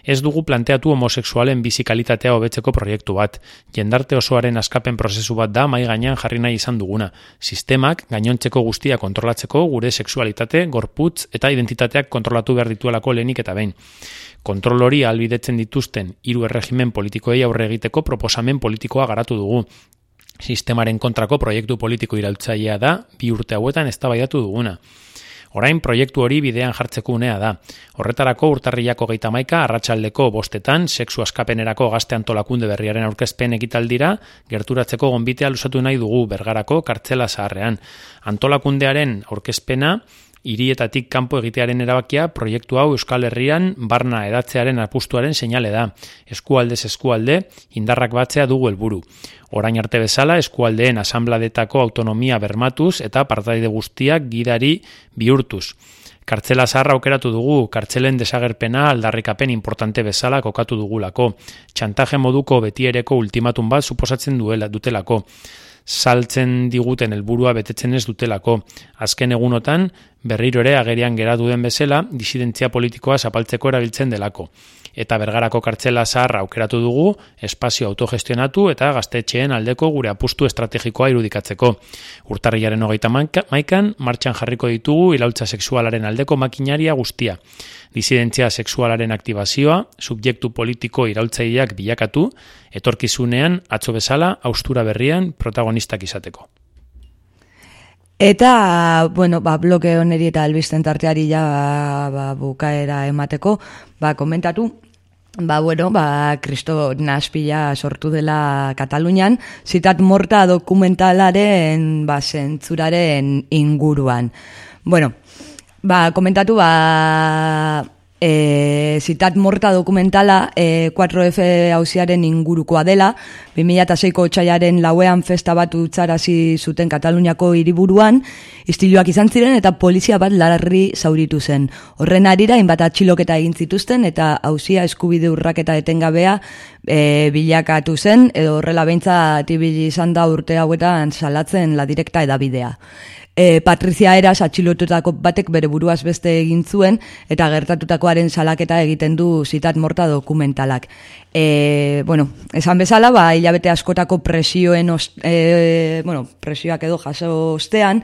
Ez dugu planteatu homosexualen bizikalitatea hobetzeko proiektu bat. Jendarte osoaren askapen prozesu bat da mai gainean jarri nahi izan duguna. Sistemak gainontzeko guztia kontrolatzeko gure sexualitate, gorputz eta identitateak kontrolatu behar dituelako lehenik eta behin. Kontrol hori albidetzen dituzten hiru erregimen politikoei aurre egiteko proposamen politikoa garatu dugu. Sistemaren kontrako proiektu politiko irautzailea da bi urte hauetan eztabaidatu duguna. Orain proiektu hori bidean jartzeko unea da. Horretarako urtarriako geita maika, arratsaldeko bostetan, sexu askapenerako gazte antolakunde berriaren aurkezpen ekitaldira, gerturatzeko gonbitea lusatu nahi dugu bergarako kartzela zaharrean. Antolakundearen aurkezpena, hirietatik kanpo egitearen erabakia proiektu hau Euskal Herrian barna edatzearen apustuaren seinale da. Eskualdez eskualde, indarrak batzea dugu helburu. Orain arte bezala, eskualdeen asambladetako autonomia bermatuz eta partaide guztiak gidari bihurtuz. Kartzela zaharra aukeratu dugu, kartzelen desagerpena aldarrikapen importante bezala kokatu dugulako. Txantaje moduko betiereko ultimatun bat suposatzen duela dutelako saltzen diguten helburua betetzen ez dutelako. Azken egunotan, berriro ere agerian geratu den bezala, disidentzia politikoa zapaltzeko erabiltzen delako. Eta bergarako kartzela zaharra aukeratu dugu, espazio autogestionatu eta gaztetxeen aldeko gure apustu estrategikoa irudikatzeko. Urtarriaren hogeita maikan, martxan jarriko ditugu ilautza sexualaren aldeko makinaria guztia. Disidentzia sexualaren aktibazioa, subjektu politiko iraultzaileak bilakatu, etorkizunean atzo bezala austura berrian protagonistak izateko. Eta, bueno, ba, bloke oneri eta albisten tarteari ja ba, bukaera emateko, ba, komentatu, ba, bueno, ba, Kristo Naspila sortu dela Katalunian, zitat morta dokumentalaren, ba, zentzuraren inguruan. Bueno, ba, komentatu, ba, e, zitat morta dokumentala e, 4F hausiaren ingurukoa dela, 2006ko txaiaren lauean festa bat utzarazi zuten Kataluniako hiriburuan, istiluak izan ziren eta polizia bat larri zauritu zen. Horren arira, inbat atxiloketa egin zituzten eta hausia eskubide urraketa etengabea e, bilakatu zen, edo horrela beintza tibili izan da urte hauetan salatzen la direkta edabidea e, Patrizia Eras atxilotutako batek bere buruaz beste egin zuen eta gertatutakoaren salaketa egiten du zitat morta dokumentalak. E, bueno, esan bezala, ba, hilabete askotako presioen, ost, e, bueno, presioak edo jaso ostean,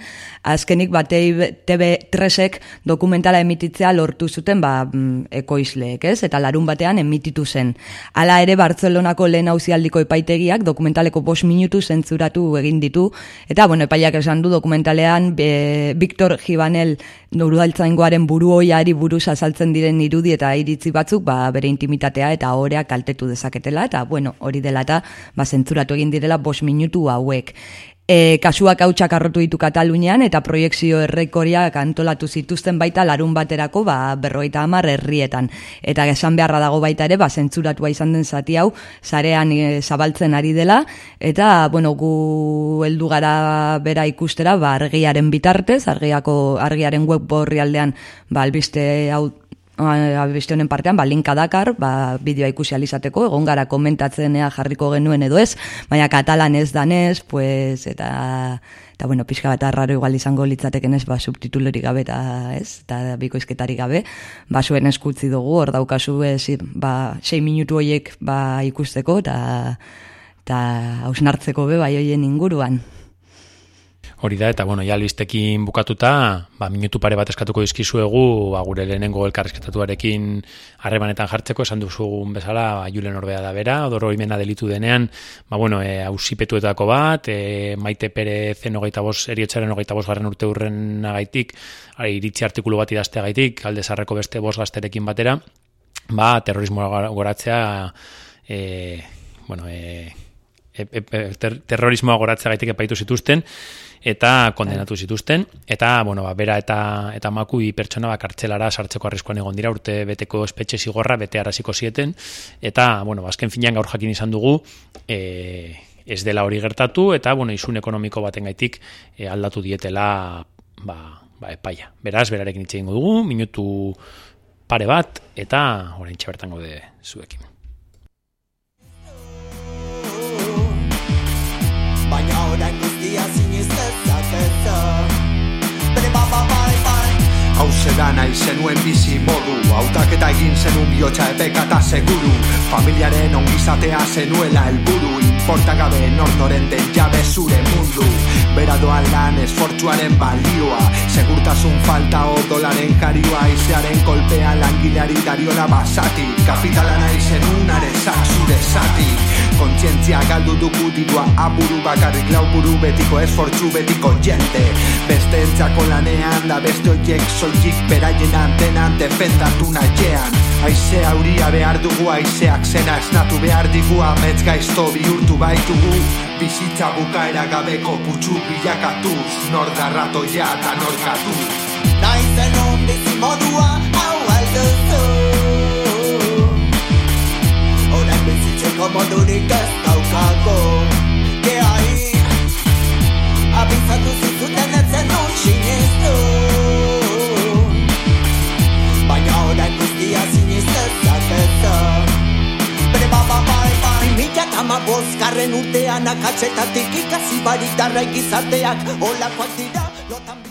azkenik batei TV3ek dokumentala emititzea lortu zuten ba, mm, ekoizleek, ez? Eta larun batean emititu zen. Hala ere Bartzelonako lehen hauzialdiko epaitegiak dokumentaleko bos minutu zentzuratu egin ditu, eta bueno, epaiak esan du dokumentalean be, Victor Gibanel nurudaltzaingoaren buru hoiari buruz azaltzen diren irudi eta iritzi batzuk ba, bere intimitatea eta horea kaltetu dezaketela, eta bueno, hori dela eta ba, zentzuratu egin direla bos minutu hauek. E, kasuak hautsak arrotu ditu Katalunian eta proiektzio errekoriak antolatu zituzten baita larun baterako ba, berroita hamar herrietan. Eta esan beharra dago baita ere, ba, zentzuratua izan den zati hau, zarean e, zabaltzen ari dela, eta bueno, gu heldu gara bera ikustera ba, argiaren bitartez, argiako, argiaren web borri aldean ba, albiste hau abeste honen partean, ba, linka dakar, ba, bideoa ikusi alizateko, egon gara komentatzen jarriko genuen edo ez, baina katalan ez danez, pues, eta, eta bueno, pixka bat arraro igual izango litzateken ez, ba, subtitulorik gabe, eta ez, eta bikoizketarik gabe, ba, zuen eskutzi dugu, hor daukazu, ez, ba, sei minutu horiek, ba, ikusteko, eta, eta hausnartzeko be, bai hoien inguruan. Hori da, eta bueno, ja listekin bukatuta, ba, minutu pare bat eskatuko dizkizuegu, ba, gure lehenengo elkarrezketatuarekin harremanetan jartzeko, esan duzugun bezala, ba, julen orbea da bera, odoro imena delitu denean, ba, bueno, e, hausipetuetako bat, e, maite pere zen hogeita bos, eriotxaren hogeita bos garren urte hurren agaitik, iritzi artikulu bat idazte agaitik, alde zarreko beste bos gazterekin batera, ba, terrorismo goratzea, e, bueno, e, e, e, ter, terrorismoa goratzea gaitik epaitu zituzten, eta kondenatu zituzten. Eta bueno ba bera eta eta makui pertsona ba kartzelara sartzeko arriskuan egon dira urte beteko espetxe zigorra bete arrasiko zieten. Eta bueno ba, azken finean gaur jakin izan dugu e, ez dela hori gertatu eta bueno isun ekonomiko batengaitik e, aldatu dietela ba, ba epaia. Beraz berarekin hitze dugu minutu pare bat, eta orain bertan gaude zuekin. Hau zedan nahi zenuen bizi modu. Hautaketa egin zenun bihotxa epekata seguru. Familiaren ongizatea zenuela helburu. Importa gabe nortoren den jabe zure mundu. Bera doan lan esfortzuaren balioa. Segurtasun falta o dolaren karioa. Izearen kolpea langileari dariola basati. Kapitala nahi zenun arezak zure zati Kontzientzia galdu dugu dirua. Aburu bakarrik lau buru betiko esfortzu betiko jente Beste entzako lanean da beste oiek soilik beraien antenan defendatu nahian Aize auria behar dugu aizeak zena esnatu behar digu. Amets gaizto bihurtu baitugu Bizitza bukaera gabeko kutsu bilakatuz. Nor garratoia eta nor katu Nahi zenun bizi modua Orain bizitzeko modurik ez daukago Ke ahi Abizatu zizuten ez zenun sinestu Baina orain guztia zinez dezakezu Bere ba ba bai bai Mila eta bosgarren urtean akatzetatik ikasi barik darrai gizarteak Olakoak dira lotan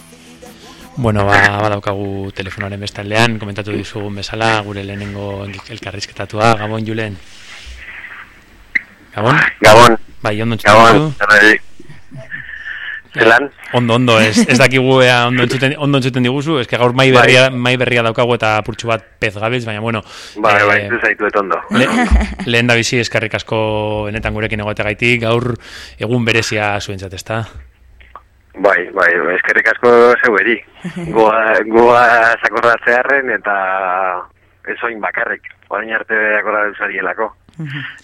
Bueno, ba, badaukagu telefonaren bestaldean, komentatu dizugun bezala, gure lehenengo elkarrizketatua, Gabon, Julen. Gabon? Gabon. Bai, ondo Gabon. Zelan? Ondo, ondo, ez, ez dakigu ea ondo entzuten, ondo entzuten diguzu, ez que gaur mai berria, mai berria daukagu eta purtsu bat pez gabiltz, baina bueno. Bai, bai, eh, zu zaitu ondo. Le, lehen da bizi eskerrik asko benetan gurekin egotegaitik, gaur egun berezia zuentzat, ezta? Bai, bai, eskerrik asko zeueri. Goa, goa zakorratzearen eta ez oin bakarrik. Orain arte akorda duzarielako.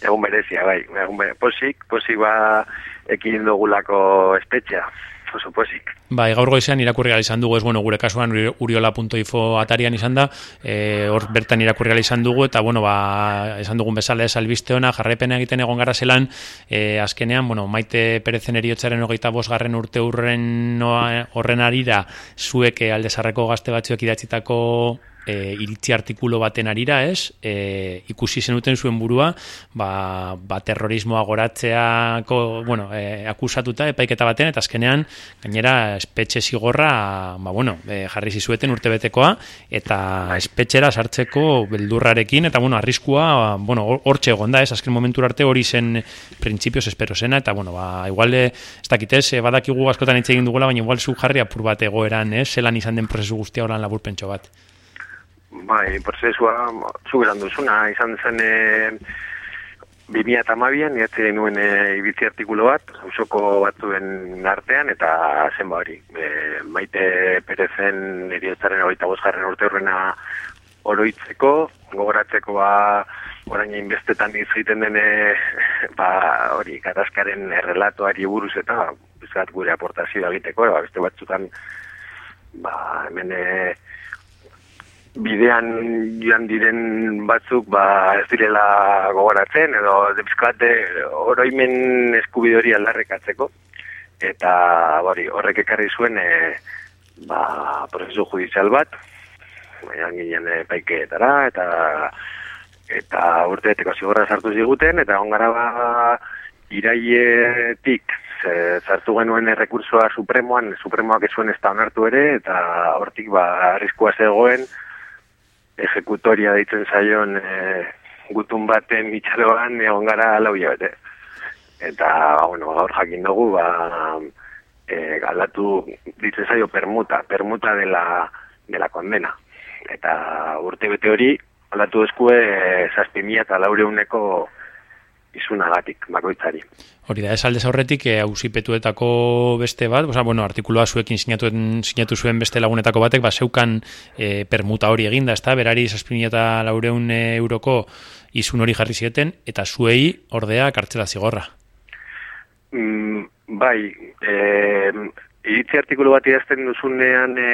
Egun berezia, bai. Egun bere, posik, posik ba ekin dugulako espetxea. Oso posik. Bai, gaur goizean irakurri izan dugu, ez bueno, gure kasuan uri- uriola.info atarian izan da, e, hor bertan irakurri izan dugu, eta bueno, ba, esan dugun bezala ez albiste ona, jarraipena egiten egon gara zelan, e, azkenean, bueno, maite perezen eriotzaren hogeita bosgarren urte urren horren arira, zuek eh, aldezarreko gazte batzuek idatzitako e, iritzi artikulu baten arira, ez? E, ikusi zenuten zuen burua, ba, ba terrorismoa goratzeako, bueno, e, akusatuta epaiketa baten, eta azkenean, gainera, espetxe zigorra, ba, bueno, e, jarri zizueten urtebetekoa, eta espetxera sartzeko beldurrarekin, eta, bueno, arriskua, bueno, hor- hortxe egon da, ez? Azken momentura arte hori zen printzipioz espero zena, eta, bueno, ba, igual, e, ez dakitez, e, badakigu askotan hitz egin dugula, baina igual zu jarri apur bat egoeran, ez? Zelan izan den prozesu guztia horan laburpentxo bat. Bai, prozesua, zu duzuna, izan zen e, 2000 eta mabian, idatzi nuen e, ibitzi artikulu bat, ausoko batzuen artean, eta zen ba hori. E, maite perezen eriotzaren hogeita bosgarren urte horrena oroitzeko, gogoratzeko ba, orain inbestetan hitz egiten dene, ba, hori, gatazkaren errelatoari buruz eta, bizkat gure aportazioa egiteko, ba, beste batzutan, ba, hemen e, bidean joan diren batzuk ba ez direla gogoratzen edo debizkate oroimen eskubide hori aldarrekatzeko eta hori horrek ekarri zuen e, ba prozesu judizial bat. Baina ginen epaikeetara eta eta urteeteko zigorra sartu ziguten eta ongara ba iraietik ze, sartu genuen errekursoa supremoan, supremoak ez zuen ez da onartu ere, eta hortik ba, arriskua zegoen, ejekutoria deitzen zaion e, gutun baten itxaroan egon gara lau bete. Eta, bueno, gaur jakin dugu, ba, e, galatu ditzen zaio permuta, permuta de la, de la condena. Eta urte bete hori, aldatu eskue e, zazpimia eta laureuneko izunagatik, bakoitzari. Hori da, ez aldez aurretik e, ausipetuetako beste bat, oza, bueno, artikulua zuekin sinatu, sinatu zuen beste lagunetako batek, ba, zeukan e, permuta hori eginda, ezta, berari zazpimia eta laureun euroko izun hori jarri zieten, eta zuei ordea kartzela zigorra. Mm, bai, e, iritzi artikulu bat idazten duzunean e,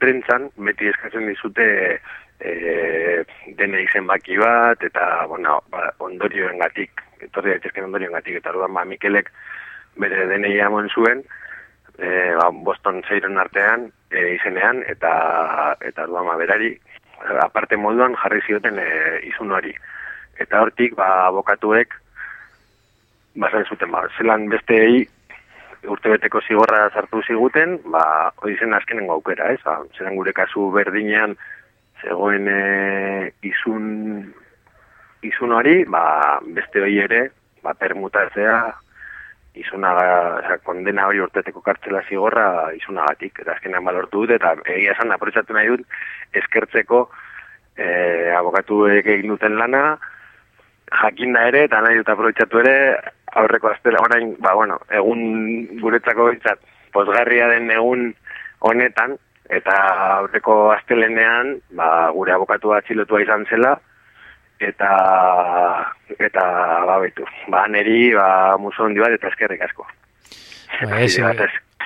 prentzan, beti eskatzen dizute e, dene zenbaki bat, eta, bueno, ba, ondorioen gatik, etorri daitezken ondorioen gatik, eta orduan, ba, Mikelek bere denei amon zuen, e, ba, Boston zeiron artean, e, izenean, eta, eta orduan, ba, berari, aparte moduan jarri zioten e, izun hori. Eta hortik, ba, abokatuek, bazen zuten, ba, zelan besteei urtebeteko zigorra sartu ziguten, ba, hori zen azkenengo aukera, ez? Ba, zelan gure kasu berdinean, zegoen e, izun, izun hori, ba, beste hori ere, ba, permutatzea, izunaga, oza, kondena hori urteteko kartzela zigorra izunagatik, eta azkenean balortu dut, eta egia esan aprotxatu nahi dut, eskertzeko e, abokatuek egin duten lana, jakinda ere, eta nahi dut aprotxatu ere, aurreko astela, orain, ba, bueno, egun guretzako bitzat, posgarria den egun honetan, eta aurreko astelenean, ba, gure abokatu atxilotua izan zela, eta eta ba betu. Ba neri ba muso handi bat eta eskerrik asko. Ba, ez,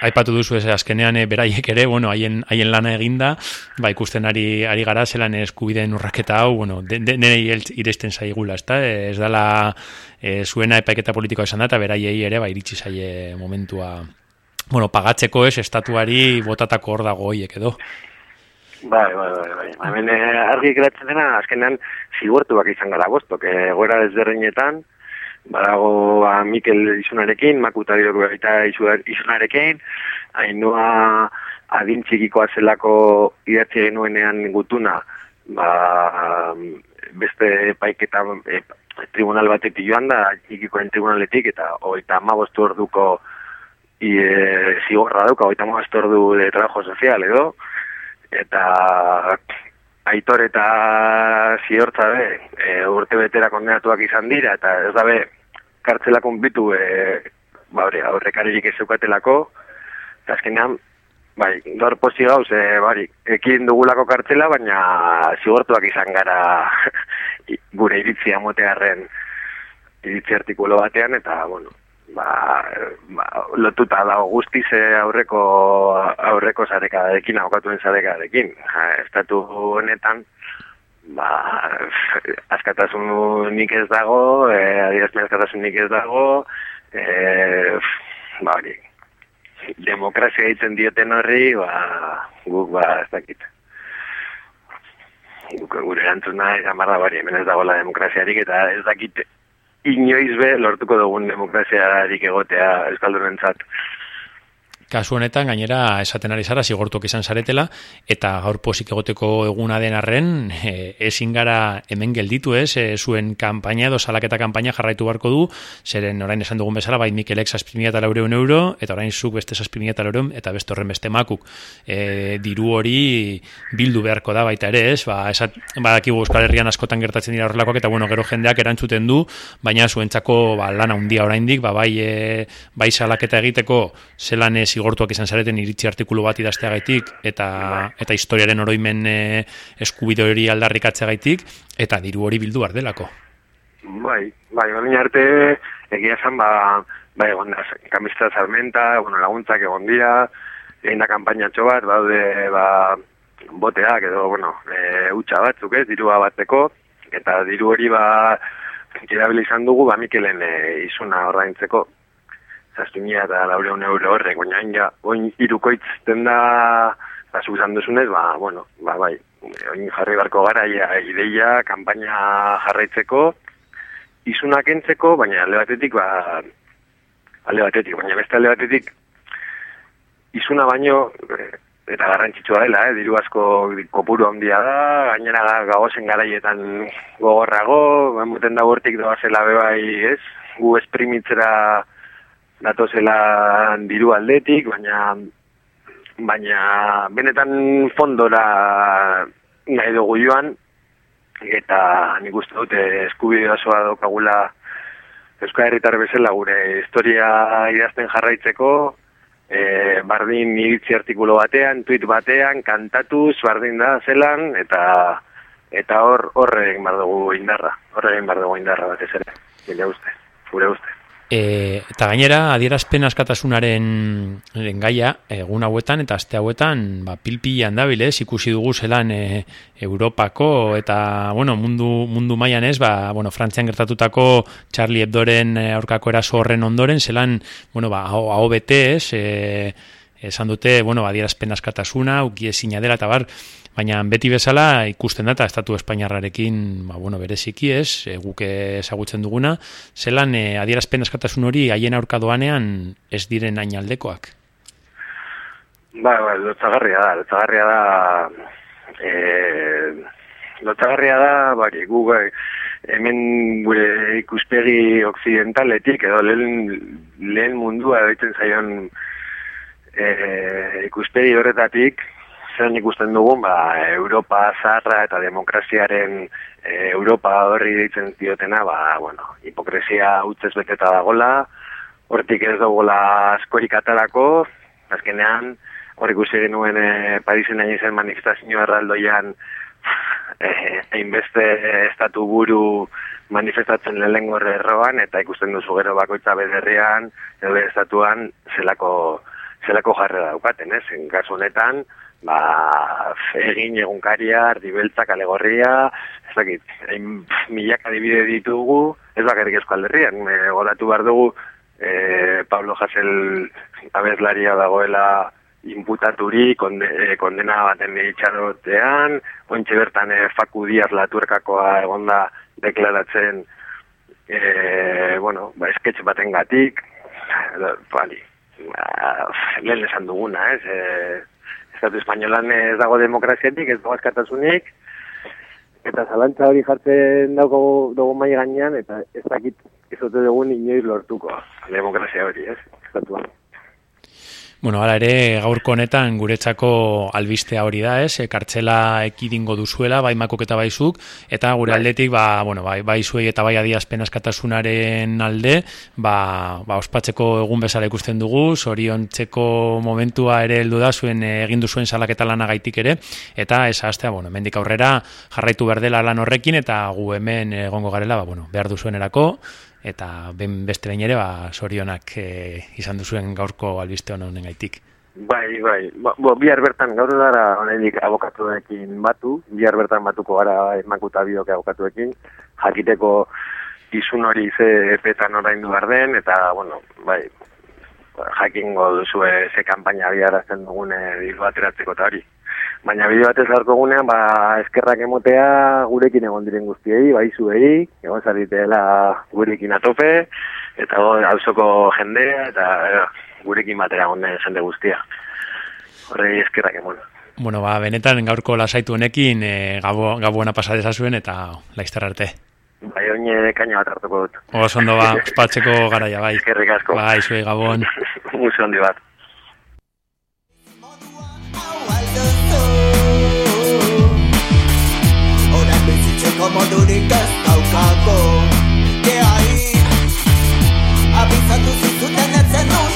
aipatu duzu ez azkenean e, beraiek ere, bueno, haien haien lana eginda, ba ikusten ari ari gara zelan eskubideen urraketa hau, bueno, de, de, iresten zaigula, ezta? Ez dala e, zuena epaiketa politikoa esan da eta beraiei ere ba iritsi zaie momentua Bueno, pagatzeko ez, estatuari botatako hor dago hoiek edo. Bai, bai, bai, bai. Hemen eh, argi geratzen dena, azkenean zigortuak izan gara bostok. E, goera desberdinetan, badago ba, Mikel izunarekin, makutario eta izunarekin, hainua adin txikikoa zelako idatzi genuenean gutuna, ba, beste paiketa e, tribunal batetik joan da, txikikoen tribunaletik, eta oita amabostu orduko e, zigorra dauka, oita ordu de trabajo social, edo, eta aitor eta ziortza be, e, urte betera kondenatuak izan dira, eta ez dabe kartzela konbitu e, ba, aurrekaririk ez eukatelako, eta azkenean, bai, gaur posi gauz, e, bari, ekin dugulako kartzela, baina zigortuak izan gara gure iritzia motearen iritzi artikulo batean, eta, bueno, ba, ba, lotuta dago guztiz eh, aurreko aurreko zarekadekin, aukatuen zarekadekin. estatu honetan, ba, askatasunik ez dago, e, adierazmen askatasunik ez dago, e, ba, hori, demokrazia egiten dioten horri, ba, guk, ba, ez dakit. Guk, gure erantzuna, ezamarra, bari, hemen ez dago la demokraziarik, eta ez dakit, inoiz be lortuko dugun demokraziarik egotea euskaldunentzat. Kasu honetan, gainera, esaten ari zara, zigortuak izan zaretela, eta gaur posik egoteko eguna den arren, e, ezin gara hemen gelditu ez, e, zuen kampaina edo salaketa kampaina jarraitu barko du, zeren orain esan dugun bezala, bai Mikelek zazpimia eta laureun euro, eta orain zuk beste zazpimia eta laureun, eta beste horren beste makuk. E, diru hori bildu beharko da baita ere ez, ba, esat, badakigu Euskal Herrian askotan gertatzen dira horrelakoak, eta bueno, gero jendeak erantzuten du, baina zuentzako ba, lana handia oraindik, ba, bai, e, bai salaketa egiteko zelan ez zigortuak izan zareten iritzi artikulu bat idazteagaitik eta eta historiaren oroimen e, eskubide hori aldarrikatzeagaitik eta diru hori bildu ardelako. Bai, bai, baina arte egia esan ba, bai, egon da, kamista salmenta, bueno, laguntzak egon dira, egin da kampaina bat, baude, ba, boteak edo, bueno, e, utxa batzuk ez, dirua bateko, eta diru hori ba, erabil izan dugu, ba, Mikelen e, izuna ordaintzeko, zazpimia eta laureun euro horrek, baina ja, oin irukoitzten da, ba, zuzan duzunez, ba, bueno, ba, bai, oin jarri barko gara, ja, ideia, kampaina jarraitzeko, izunak entzeko, baina alde batetik, ba, alde batetik, baina beste alde batetik, izuna baino, eh, eta garrantzitsua dela, eh, diru asko kopuru handia da, gainera gagozen garaietan gogorrago, muten da bortik doa zela bebai, ez, gu esprimitzera, datozela diru aldetik, baina baina benetan fondora nahi dugu joan, eta nik uste dute eskubide osoa daukagula Euskal Herritar bezala gure historia idazten jarraitzeko, e, bardin iritzi artikulo batean, tuit batean, kantatuz, bardin da zelan, eta eta hor horre egin bar dugu indarra, horre egin bar dugu indarra batez ere, gure uste, gure uste. E, eta gainera, adierazpen askatasunaren gaia, egun hauetan eta aste hauetan, ba, pilpilan dabilez, ikusi dugu zelan e, Europako eta, bueno, mundu, mundu mailan ez, ba, bueno, Frantzian gertatutako Charlie Hebdoren e, aurkako eraso horren ondoren, zelan, bueno, ba, hau bete ez, e, esan dute, bueno, adierazpen askatasuna, uki ezina dela, eta bar, Baina beti bezala ikusten da eta estatu espainiarrarekin, ba, bueno, bereziki ez, e, guk ezagutzen duguna, zelan e, adierazpen askatasun hori haien aurka doanean ez diren hain aldekoak. Ba, ba, lotzagarria da, lotzagarria da, e, lotzagarria da, bari, gu, bai, hemen gure ikuspegi okzidentaletik, edo lehen, lehen mundua egiten zaion e, ikuspegi horretatik, zen ikusten dugun, ba, Europa zarra eta demokraziaren e, Europa horri ditzen diotena, ba, bueno, hipokresia utzez beteta dagola, hortik ez dagoela askorik atalako, azkenean, hor ikusi genuen e, Parisen nahi zen manifestazio erraldoian eh, hainbeste estatu buru manifestatzen lehengo erroan eta ikusten duzu gero bakoitza bederrean edo estatuan zelako, zelako jarrera daukaten, ez? En kasu honetan, ba, egin egunkaria, ardibeltzak alegorria, ez dakit, hain milak adibide ditugu, ez bakarrik esko alderrian, e, goratu behar dugu, e, Pablo Jasel abeslaria dagoela imputaturi konde, eh, kondena baten itxarotean, ointxe bertan e, Faku Diaz laturkakoa egonda deklaratzen e, bueno, ba, esketx baten gatik, bali, ba, lehen esan duguna, ez, e, Estatu Espainolan ez dago demokraziatik, ez dago askatasunik, eta zalantza hori jartzen dago dugu mai gainean, eta ez dakit ez dugun inoiz lortuko demokrazia hori, ez, estatuan. Bueno, ala ere, gaurko honetan guretzako albistea hori da, ez? Kartzela ekidingo duzuela, bai makok eta baizuk, eta gure Bai. aldetik, ba, bueno, bai, bai zuei eta bai adiazpen askatasunaren alde, ba, ba, ospatzeko egun bezala ikusten dugu, zoriontzeko momentua ere heldu da zuen e, egin duzuen salaketa lanagaitik ere, eta ez hastea, bueno, mendik aurrera jarraitu berdela lan horrekin, eta gu hemen egongo garela, ba, bueno, behar duzuen erako, eta ben beste behin ere ba sorionak e, izan duzuen gaurko albiste honen gaitik. Bai, bai, ba, bo, bihar bertan gaur dara honendik abokatuekin batu, bihar bertan batuko gara emakuta bioke abokatuekin, jakiteko izun hori ze epetan orain du den, eta, bueno, bai, jakingo duzue ze kanpaina biharazten dugune diru ateratzeko eta hori. Baina bide batez larko gunean, ba, eskerrak emotea gurekin egon diren guztiei, bai zuei, egon zaritela gurekin atope, eta go, auzoko jendea, eta eh, gurekin batera egon den jende guztia. Horrei eskerrak emon. Bueno, ba, benetan gaurko lasaitu honekin e, gabo, gabuena pasa dezazuen eta laizter arte. Bai, oine kaina bat hartuko dut. Oso ondo ba, ospatzeko garaia, bai. Eskerrik asko. Bai, zuei gabon. Musu handi bat. Bizitzeko modurik ez daukago Ke ahi Abizatu zizuten etzen nun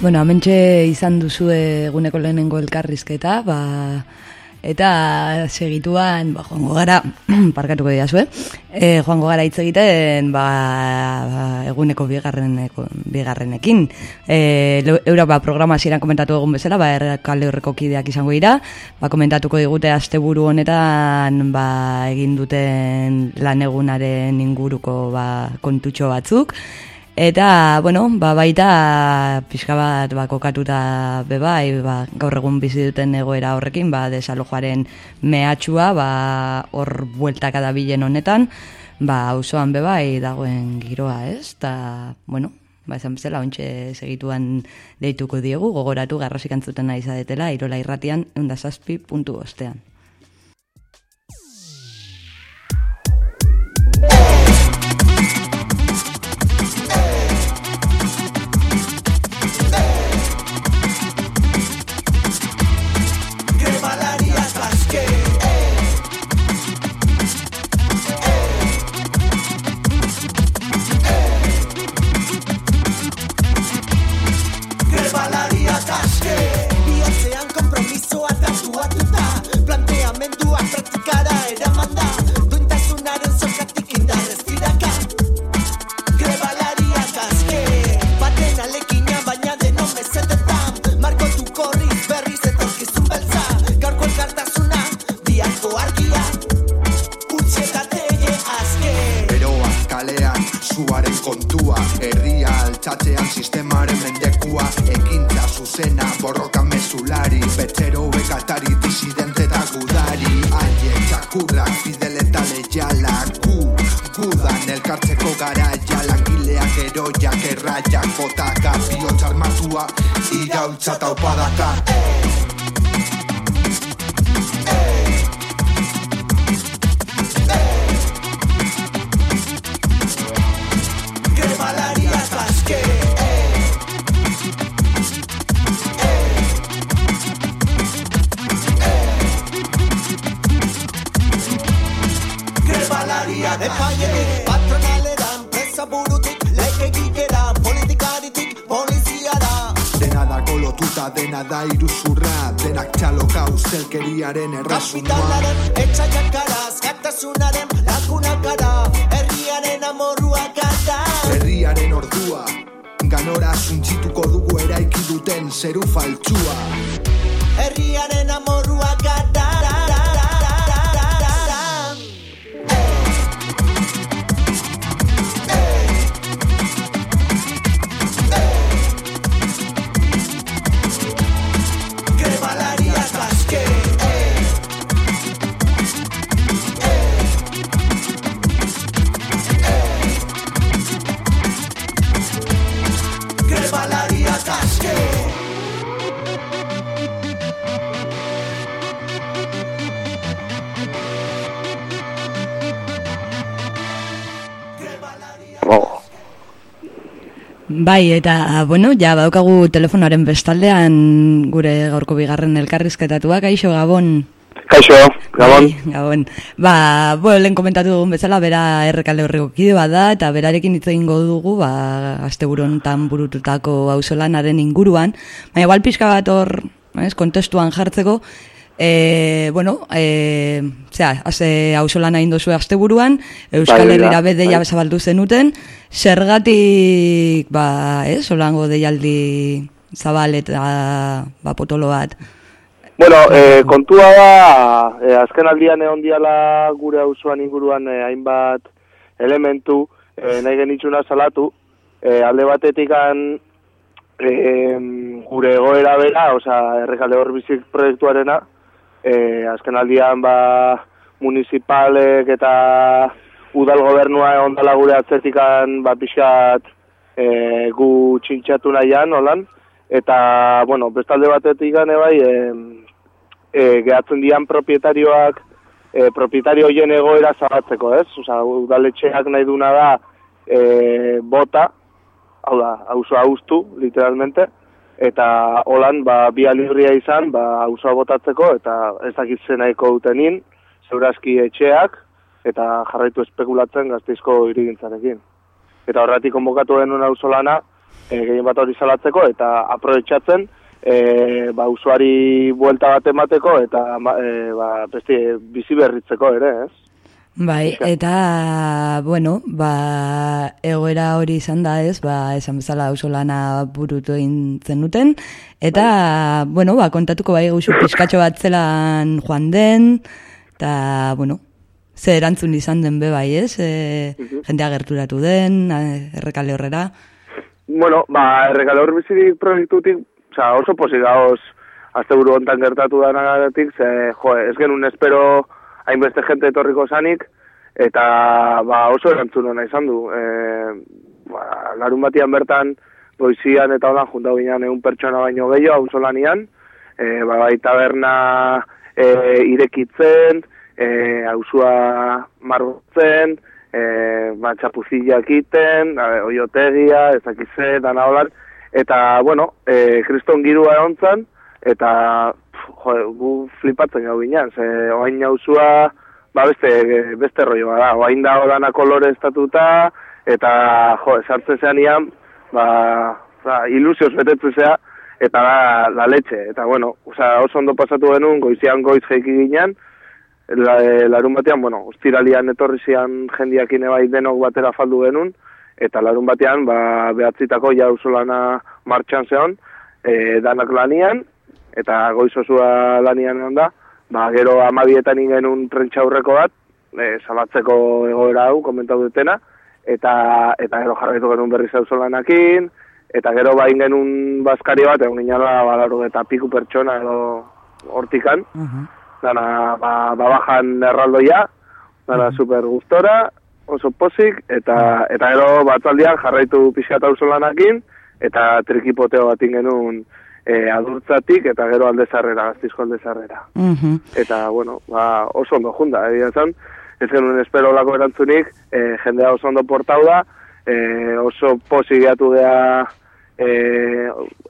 Bueno, hementxe izan duzu eguneko lehenengo elkarrizketa, ba, eta segituan, ba, joango gara, parkatuko dira zuen, e, joango gara hitz egiten, ba, ba, eguneko bigarreneko, bigarrenekin. E, leu- Europa programa ziren komentatu egun bezala, ba, errekale horreko kideak izango dira, ba, komentatuko digute asteburu honetan, ba, egin duten lan egunaren inguruko, ba, kontutxo batzuk, Eta, bueno, ba, baita pixka bat ba, kokatuta bebai, ba, gaur egun bizi duten egoera horrekin, ba, desalojoaren mehatxua, ba, hor bueltaka da bilen honetan, ba, auzoan bebai dagoen giroa, ez? Ta, bueno, ba, esan bezala, ontxe segituan deituko diegu, gogoratu garrasik antzuten nahi zadetela, irola irratian, eundazazpi puntu bostean. Altxatzean sistemaren mendekua ekintza zuzena borroka mesulari betero bekatari disidente eta gudari haiek txakurrak fidel eta leiala gu gudan elkartzeko garaia langileak eroiak erraiak botaka bihotz armatua iraultza taupadaka dena da iruzurra Denak txaloka ustelkeriaren erresuma Kapitalaren etxaiak garaz, gatasunaren lagunak gara Herriaren amorrua gara Herriaren ordua Ganora suntzituko dugu eraiki duten zeru faltsua. Herriaren amorrua Bai, eta, bueno, ja, badaukagu telefonoaren bestaldean gure gaurko bigarren elkarrizketatuak, aixo, Gabon. Kaixo, Gabon. Bai, Gabon. Ba, bueno, lehen komentatu dugun bezala, bera errekale horreko kide bada, eta berarekin hitz egingo dugu, ba, asteburontan burututako auzolanaren inguruan. Baina, igual pixka bat hor, kontestuan jartzeko, E, bueno, e, zera, haze hauzolana indozue asteburuan, Euskal Bai, Herrira bai, bedeia bai. zabaldu zenuten, zergatik, ba, ez, solango deialdi zabal eta ba, potolo bat. Bueno, eh, kontua da, eh, azken aldian egon diala gure auzoan inguruan eh, hainbat elementu eh, nahi genitxuna salatu, eh, alde batetik eh, gure egoera bera, osea, errekale hor bizik proiektuarena, eh, azken aldian ba, municipalek eta udal gobernua egon dela gure atzetikan ba, pixat eh, gu txintxatu nahian, holan, eta, bueno, bestalde batetik gane bai, eh, e, gehatzen dian propietarioak e, propietario hoien egoera zabatzeko, ez? Osa, udaletxeak nahi duna da e, bota, hau da, auzoa ustu, literalmente, eta holan, ba, bia libria izan, ba, auzoa botatzeko, eta ez dakit nahiko dutenin, zeurazki etxeak, eta jarraitu espekulatzen gazteizko irigintzarekin. Eta horretik konbokatu genuen auzolana, e, gehien bat hori salatzeko, eta aprobetxatzen, e, ba, usuari buelta bat emateko eta e, ba, beste bizi berritzeko ere, ez? Bai, eta, bueno, ba, egoera hori izan da ez, ba, esan bezala ausolana burutu egin zenuten, eta, bueno, ba, kontatuko bai guzu pizkatxo bat zelan joan den, eta, bueno, ze erantzun izan den be bai ez, e, jendea gerturatu den, errekale horrera. Bueno, ba, errekale hor bizirik proiektutik, oza, oso posi gauz, azte buru hontan gertatu danagatik, ze, jo, ez genuen espero hainbeste jente etorriko zanik, eta ba, oso erantzun hona izan du. E, ba, larun batian bertan, goizian eta holan junta ginean egun pertsona baino gehiago, auzolanian, e, ba, bai taberna e, irekitzen, e, auzua margotzen, e, ba, txapuzillak iten, oiotegia, ezakize, dana holan, eta, bueno, e, kriston girua egon eta jo, gu flipatzen gau ginean, ze oain auzua, ba beste, beste rollo da, oain da dana kolore estatuta, eta jo, esartzen zean ian, ba, ba, ilusioz betetzen zea, eta da, la leche, eta bueno, oza, oso ondo pasatu genuen, goizian goiz jeiki ginean, la, larun batean, bueno, ustiralian etorri zian jendiakin ebai denok batera faldu genuen, eta larun batean, ba, behatzitako ja usolana martxan zehon, e, danak lanian, eta goiz osua lanian egon da, ba, gero amabietan ingen un trentxaurreko bat, e, salatzeko egoera hau, komentau dutena, eta, eta gero jarraitu genuen berriz auzolanakin, eta gero bain genuen bazkari bat, egon ginala, balaro eta piku pertsona edo hortikan, dana, ba, ba bajan erraldoia, dana super gustora, oso pozik, eta, eta gero batzaldian jarraitu pixkat auzolanakin, eta trikipoteo bat genuen e, adurtzatik, eta gero aldezarrera, gaztizko aldezarrera. Mhm. Eta, bueno, ba, oso ondo junda, egia zan, ez genuen espero lako erantzunik, e, jendea oso ondo portau da, e, oso posi gehiatu gea e,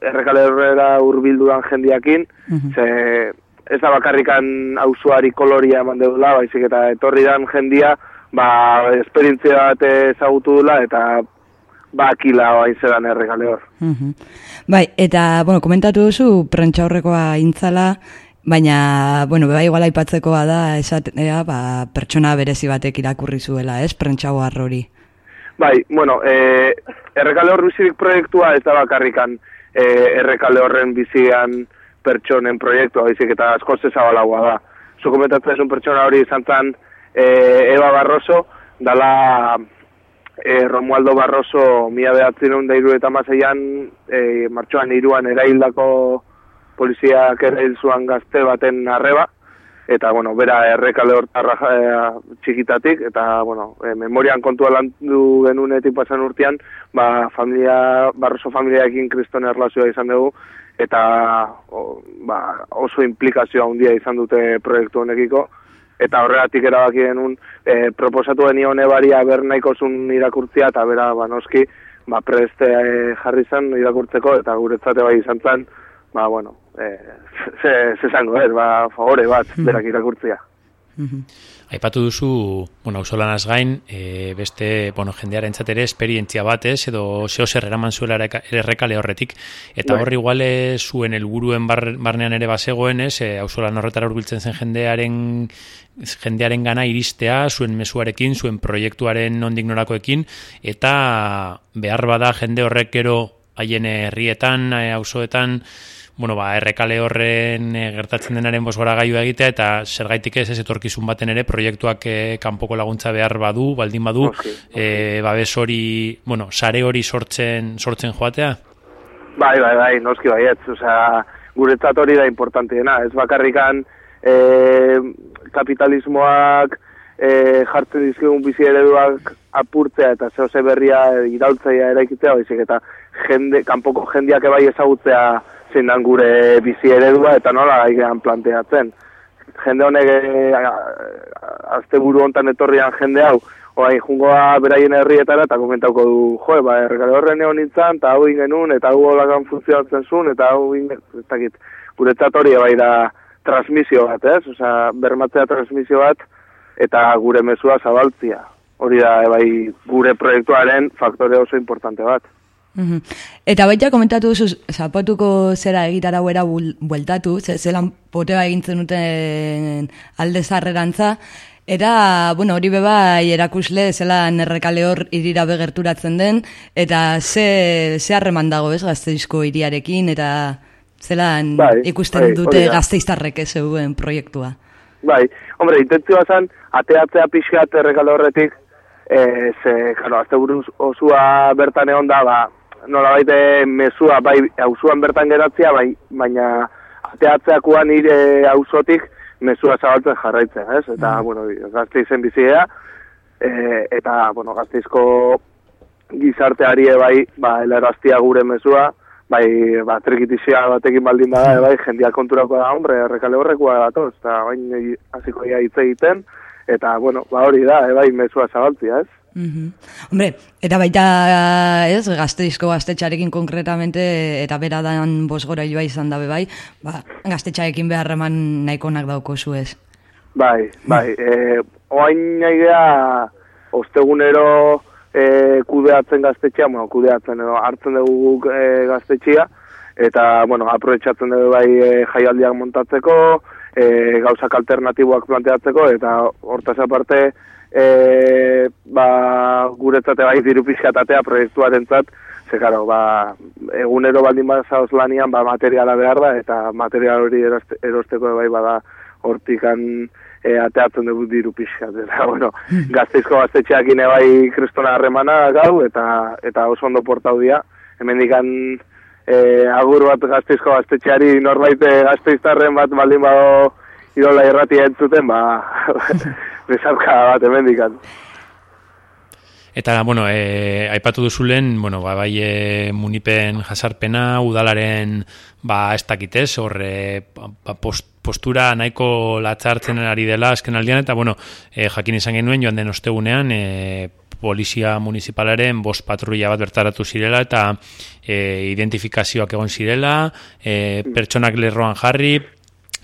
errekale horrera urbildudan jendiakin, ze ez da bakarrikan auzuari koloria eman deula, baizik eta etorri dan jendia, ba, esperientzia bat ezagutu dula, eta bakila bain zedan errekale hor. Mhm. Bai, eta, bueno, komentatu duzu, prentxa horrekoa intzala, baina, bueno, beba igual aipatzekoa da, esatea, ba, pertsona berezi batek irakurri zuela, ez, prentxa hori. Bai, bueno, e, errekale hor bizirik proiektua ez da bakarrikan e, errekale horren bizian pertsonen proiektua, baizik eta asko zezabalagoa da. Zu komentatzen esun pertsona hori izan zen e, Eva Barroso, dala e, Romualdo Barroso mila behatzen da iru eta mazeian e, martxoan iruan eraildako poliziak errail zuan gazte baten arreba, eta, bueno, bera errekale hortarra e, txikitatik, eta, bueno, e, memorian kontua landu genunetik pasan urtean, ba, familia, Barroso familiaekin kriston erlazioa izan dugu, eta o, ba, oso implikazioa handia izan dute proiektu honekiko, eta horregatik erabaki genuen e, proposatu genion ebaria ber nahiko zun irakurtzia, eta bera, ba, noski, ba, preste e, jarri zen irakurtzeko, eta guretzate bai izan zen, ba, bueno, e, ze, ze zango, ez, ba, favore bat, berak irakurtzia. Aipatu duzu, bueno, auzolanaz gain, e, beste, bueno, jendearen ere esperientzia batez, edo zeo zer eraman zuela errekale horretik, eta Bai. hor igual ez zuen helburuen bar, barnean ere bazegoen, ez, e, auzolan horretara hurbiltzen zen jendearen jendearen gana iristea, zuen mezuarekin, zuen proiektuaren nondik norakoekin, eta behar bada jende horrek gero haien herrietan, e, auzoetan, bueno, ba, errekale horren e, gertatzen denaren bosgora gaiu egitea, eta zergaitik ez ez etorkizun baten ere proiektuak e, kanpoko laguntza behar badu, baldin badu, Noski, e, babes hori, bueno, sare hori sortzen sortzen joatea? Bai, bai, bai, noski baietz, osea, guretzat hori da importanteena, ez bakarrikan e, kapitalismoak e, jartzen dizkigun bizi ereduak apurtzea eta zehose berria iraultzaia eraikitzea, baizik eta jende, kanpoko jendiak ebai ezagutzea zein gure bizi eredua eta nola gaigean planteatzen. Jende honek e, azte buru hontan etorrian jende hau, Oai, jungoa beraien herrietara eta komentauko du, jo, ba, errekale horren egon nintzen, eta hau ingenun, eta hau holakan funtzionatzen zuen, eta hau ingen, ez dakit, guretzat hori bai da transmisio bat, ez? Osea, bermatzea transmisio bat, eta gure mezua zabaltzia. Hori da, bai, gure proiektuaren faktore oso importante bat. Eta baita komentatu duzu, zapatuko zera egitarau era bul- bueltatu, ze, zelan potea egintzen duten alde zarrerantza, eta, bueno, hori beba erakusle zelan errekale hor irira begerturatzen den, eta ze, ze harreman dago ez gazteizko iriarekin, eta zelan Bai, ikusten bai, dute hori da. gazteiztarrek ez zeuen proiektua. Bai, hombre, intentzioa zen, ateatzea pixkat errekale horretik, e, ze, karo, azte buruz osua bertan egon da, ba, nola baite mezua, bai, auzuan bertan geratzea, bai, baina ateatzeakoan nire auzotik mezua zabaltzen jarraitzen, ez? Eta, bueno, gazteizen bizia, e, eta, bueno, gazteizko gizarteari bai, ba, helaraztia gure mezua, bai, ba, trikitizia batekin baldin bada, bai, jendia konturako da, hombre, errekale horrekoa datoz, eta bain eh, hasiko ia hitz egiten, eta, bueno, ba, hori da, e, bai, mezua zabaltzia, ez? Mhm. Hombre, eta baita ez, gazteizko gaztetxarekin konkretamente, eta bera dan bosgora joa izan dabe bai, ba, gaztetxarekin beharreman nahikonak dauko zu ez. Bai, bai, e, oain naigea ostegunero e, kudeatzen gaztetxea, bueno, kudeatzen edo hartzen dugu guk e, gaztetxea, eta, bueno, aprobetsatzen dugu bai e, jaialdiak montatzeko, e, gauzak alternatiboak planteatzeko, eta hortaz aparte, e, ba, guretzate bai diru pixkatatea proiektuaren zat, ze, karo, ba, egunero baldin bazaoz lanian, ba, materiala behar da, eta material hori eroste- erosteko bai bada hortikan e, ateatzen dugu diru pixkat. Eta, bueno, gazteizko gaztetxeak bai kristona harremana gau, eta, eta oso ondo portau dira. Hemen dikan e, agur bat gazteizko gaztetxeari norbait eh, gazteiztarren bat baldin bado irola irratia entzuten, ba, bezarka bat hemen dikan. Eta, bueno, e, aipatu duzulen, bueno, ba, bai e, munipen jasarpena, udalaren, ba, ez dakitez, horre, ba, post, postura nahiko latzartzen ari dela azken aldean, eta, bueno, e, jakin izan genuen joan den ostegunean, e, polizia municipalaren bost patrulla bat bertaratu zirela, eta e, identifikazioak egon zirela, e, pertsonak lerroan jarri,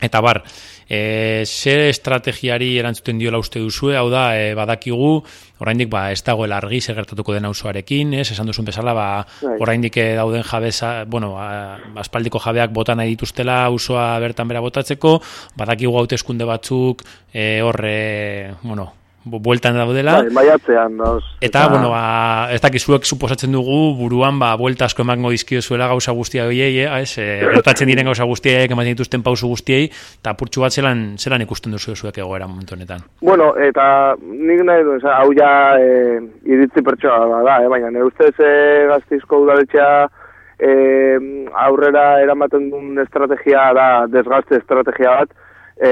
eta bar, e, ze estrategiari erantzuten diola uste duzue, hau da, e, badakigu, oraindik ba, ez dagoela argi zer gertatuko den auzoarekin, ez, esan duzun bezala, ba, Bai. oraindik eh, dauden jabeza, bueno, a, aspaldiko jabeak botan nahi dituztela auzoa bertan bera botatzeko, badakigu hauteskunde batzuk, e, horre, bueno, bu- bueltan daudela, Bai, maiatzean, dauz. Eta, bueno, ba, ez dakizuek suposatzen dugu buruan, ba, buelta asko emango dizkiozuela gauza guztia hoiei, eh, ez, e, gertatzen diren gauza guztiei, ematen dituzten pausu guztiei, eta purtsu bat zelan, zelan ikusten duzu zuek egoera momentu honetan. Bueno, eta nik nahi du, hau ja e, iritzi pertsona da, eh? baina nire ustez e, gaztizko udaletxea e, aurrera eramaten duen estrategia da, desgazte estrategia bat, e,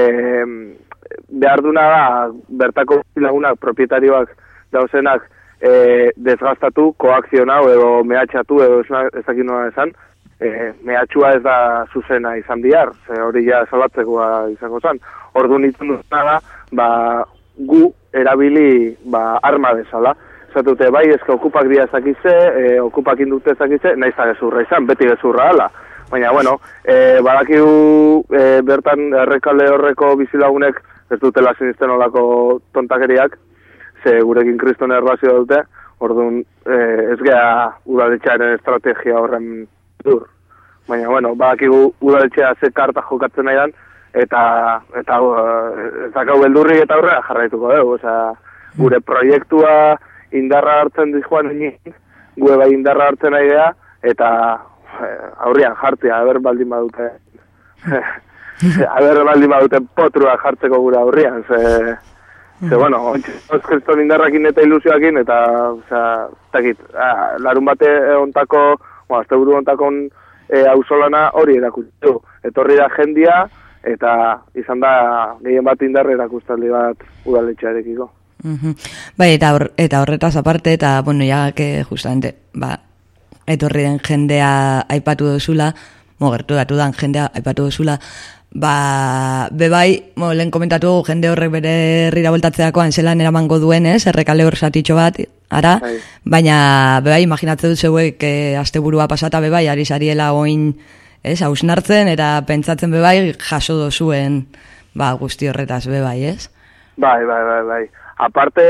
behar duna da, bertako lagunak, propietarioak dauzenak, e, desgastatu, koakzionau edo mehatxatu edo ez, na- ez dakit nola esan, e, mehatxua ez da zuzena izan bihar, ze hori ja salatzekoa izango zen. Ordu nintzen da, ba, gu erabili ba, arma bezala. Zatute, bai, ezke okupak dira ezakize, e, okupak indute ezakize, nahiz da gezurra izan, beti gezurra ala. Baina, bueno, e, badakigu e, bertan errekale horreko bizilagunek ez dutela sinisten olako tontakeriak, ze gurekin kriston erlazio dute, orduan e, ez gea udaletxearen estrategia horren dur. Baina, bueno, badakigu udaletxea ze karta jokatzen nahi dan, eta, eta uh, ez dakau beldurrik eta aurrera jarraituko dugu. Osea, gure proiektua indarra hartzen dijoan inin, gue bai indarra hartzen nahi gea, eta eh, aurrian jartzea, haber baldin badute. haber baldin badute potrua jartzeko gure aurrian, ze... Ze, bueno, oizkriston indarrakin eta ilusioakin, eta, osea, takit, ah, larun bate ontako, bueno, azte buru ontakon e, ausolana hori erakutsi du. Etorri da jendia, eta izan da gehien bat indarre erakustaldi bat udaletxearekiko. Bai, eta, hor, eta horretaz aparte, eta, bueno, ya que justamente, ba, etorri den jendea aipatu duzula, mo, gertu datu dan jendea aipatu duzula, ba, bebai, mo, lehen komentatu jende horrek bere herrira voltatzeakoan zelan eramango duen, ez, errekale hor satitxo bat, ara, Bai. baina, bebai, imaginatzen dut zeuek, eh, asteburua pasata bebai, ari sariela oin, ez, hausnartzen, eta pentsatzen bebai, jaso dozuen, ba, guzti horretaz bebai, ez? Bai, bai, bai, bai. Aparte,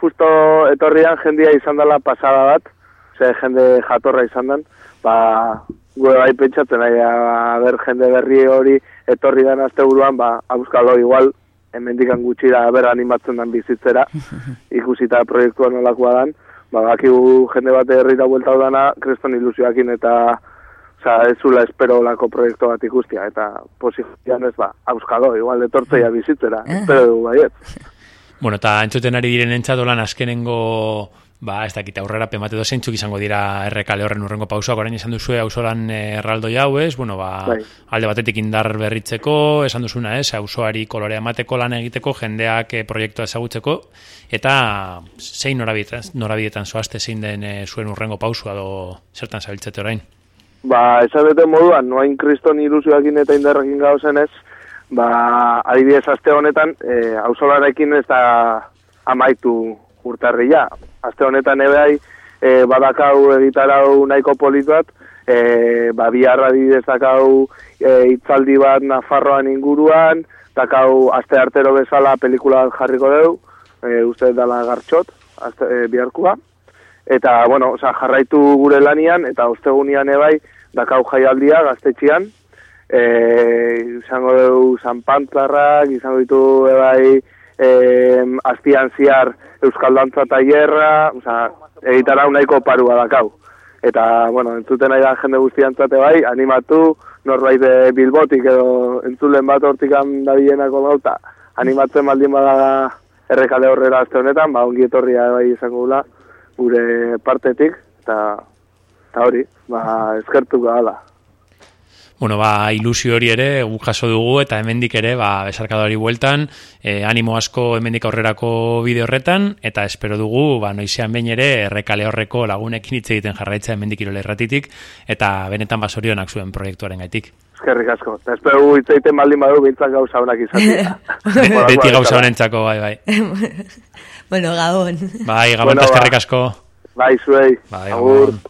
justo etorrian jendia izan dela pasada bat, ze jende jatorra izan den, ba, gue bai pentsatzen nahi, a ber, jende berri hori etorri den azte buruan, ba, auskalo igual, hemendikan gutxira ber animatzen den bizitzera, ikusita proiektuan nolakoa dan, ba, bakigu jende bat herrira buelta dana, kreston ilusioakin eta Osa, ez zula espero lako proiektu bat ikustia, eta posizioan ez ba, auskalo, igual etortzeia bizitzera, espero dugu baiet. Bueno, eta entzuten ari diren entzadolan azkenengo ba, ez dakit aurrera pemate zeintzuk izango dira errekale horren urrengo pausoak, orain esan duzue auzolan erraldoi hau, ez? Bueno, ba, Bai. alde batetik indar berritzeko, esan duzuna, ez? Auzoari kolorea emateko lan egiteko, jendeak eh, proiektua ezagutzeko, eta zein norabietan, norabietan zoazte zein den eh, zuen urrengo pausua do zertan zabiltzete orain? Ba, esabete moduan, noain kriston ilusioakin eta indarrekin gauzen ez, ba, adibidez aste honetan, e, auzolarekin ez da amaitu urtarria. Aste honetan ebeai, e, badakau egitarau nahiko polit bat, e, ba, biharra adibidez dakau e, itzaldi bat Nafarroan inguruan, dakau aste artero bezala pelikula jarriko deu, e, uste dala gartxot, aste, e, biharkua, eta, bueno, oza, jarraitu gure lanian, eta ostegunian ebai, dakau jaialdia gaztetxian, e, izango dugu San Pantlarrak, izango ditu ebai e, azpian ziar Euskal Dantza Tailerra, oza, egitarau nahiko parua dakau. Eta, bueno, entzuten nahi da jende guztiantzate bai, animatu, norbait e, bilbotik edo entzulen bat hortikan dabilenako dauta, animatzen baldin bada errekale horrera azte honetan, ba, ongi etorria bai izango gula, gure partetik, eta, eta hori, ba, eskertuko gala. Bueno, ba, ilusio hori ere guk jaso dugu eta hemendik ere ba besarkadari bueltan, eh, animo asko hemendik aurrerako bideo horretan eta espero dugu ba noizean behin ere errekale horreko lagunekin hitz egiten jarraitza hemendik irole erratitik eta benetan basorionak zuen proiektuaren gaitik. Eskerrik asko. Eta espero gu hitz egiten baldin badu bintzak gauza honak izatea. Beti gauza honentzako, bai, bai. bueno, gabon. Bai, gabon Bueno, ba. eskerrik asko. Bai, zuei. Bai, Agur. gabon.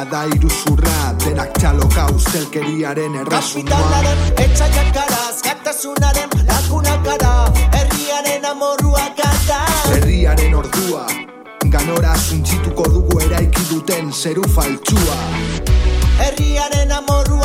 Dena da iruzurra Denak txaloka ustelkeriaren erresuma Kapitalaren etxaiakaraz, gatasunaren lagunakara, herriaren amorrua gara Herriaren ordua Ganora suntzituko dugu eraiki duten zeru faltsua. Herriaren amorrua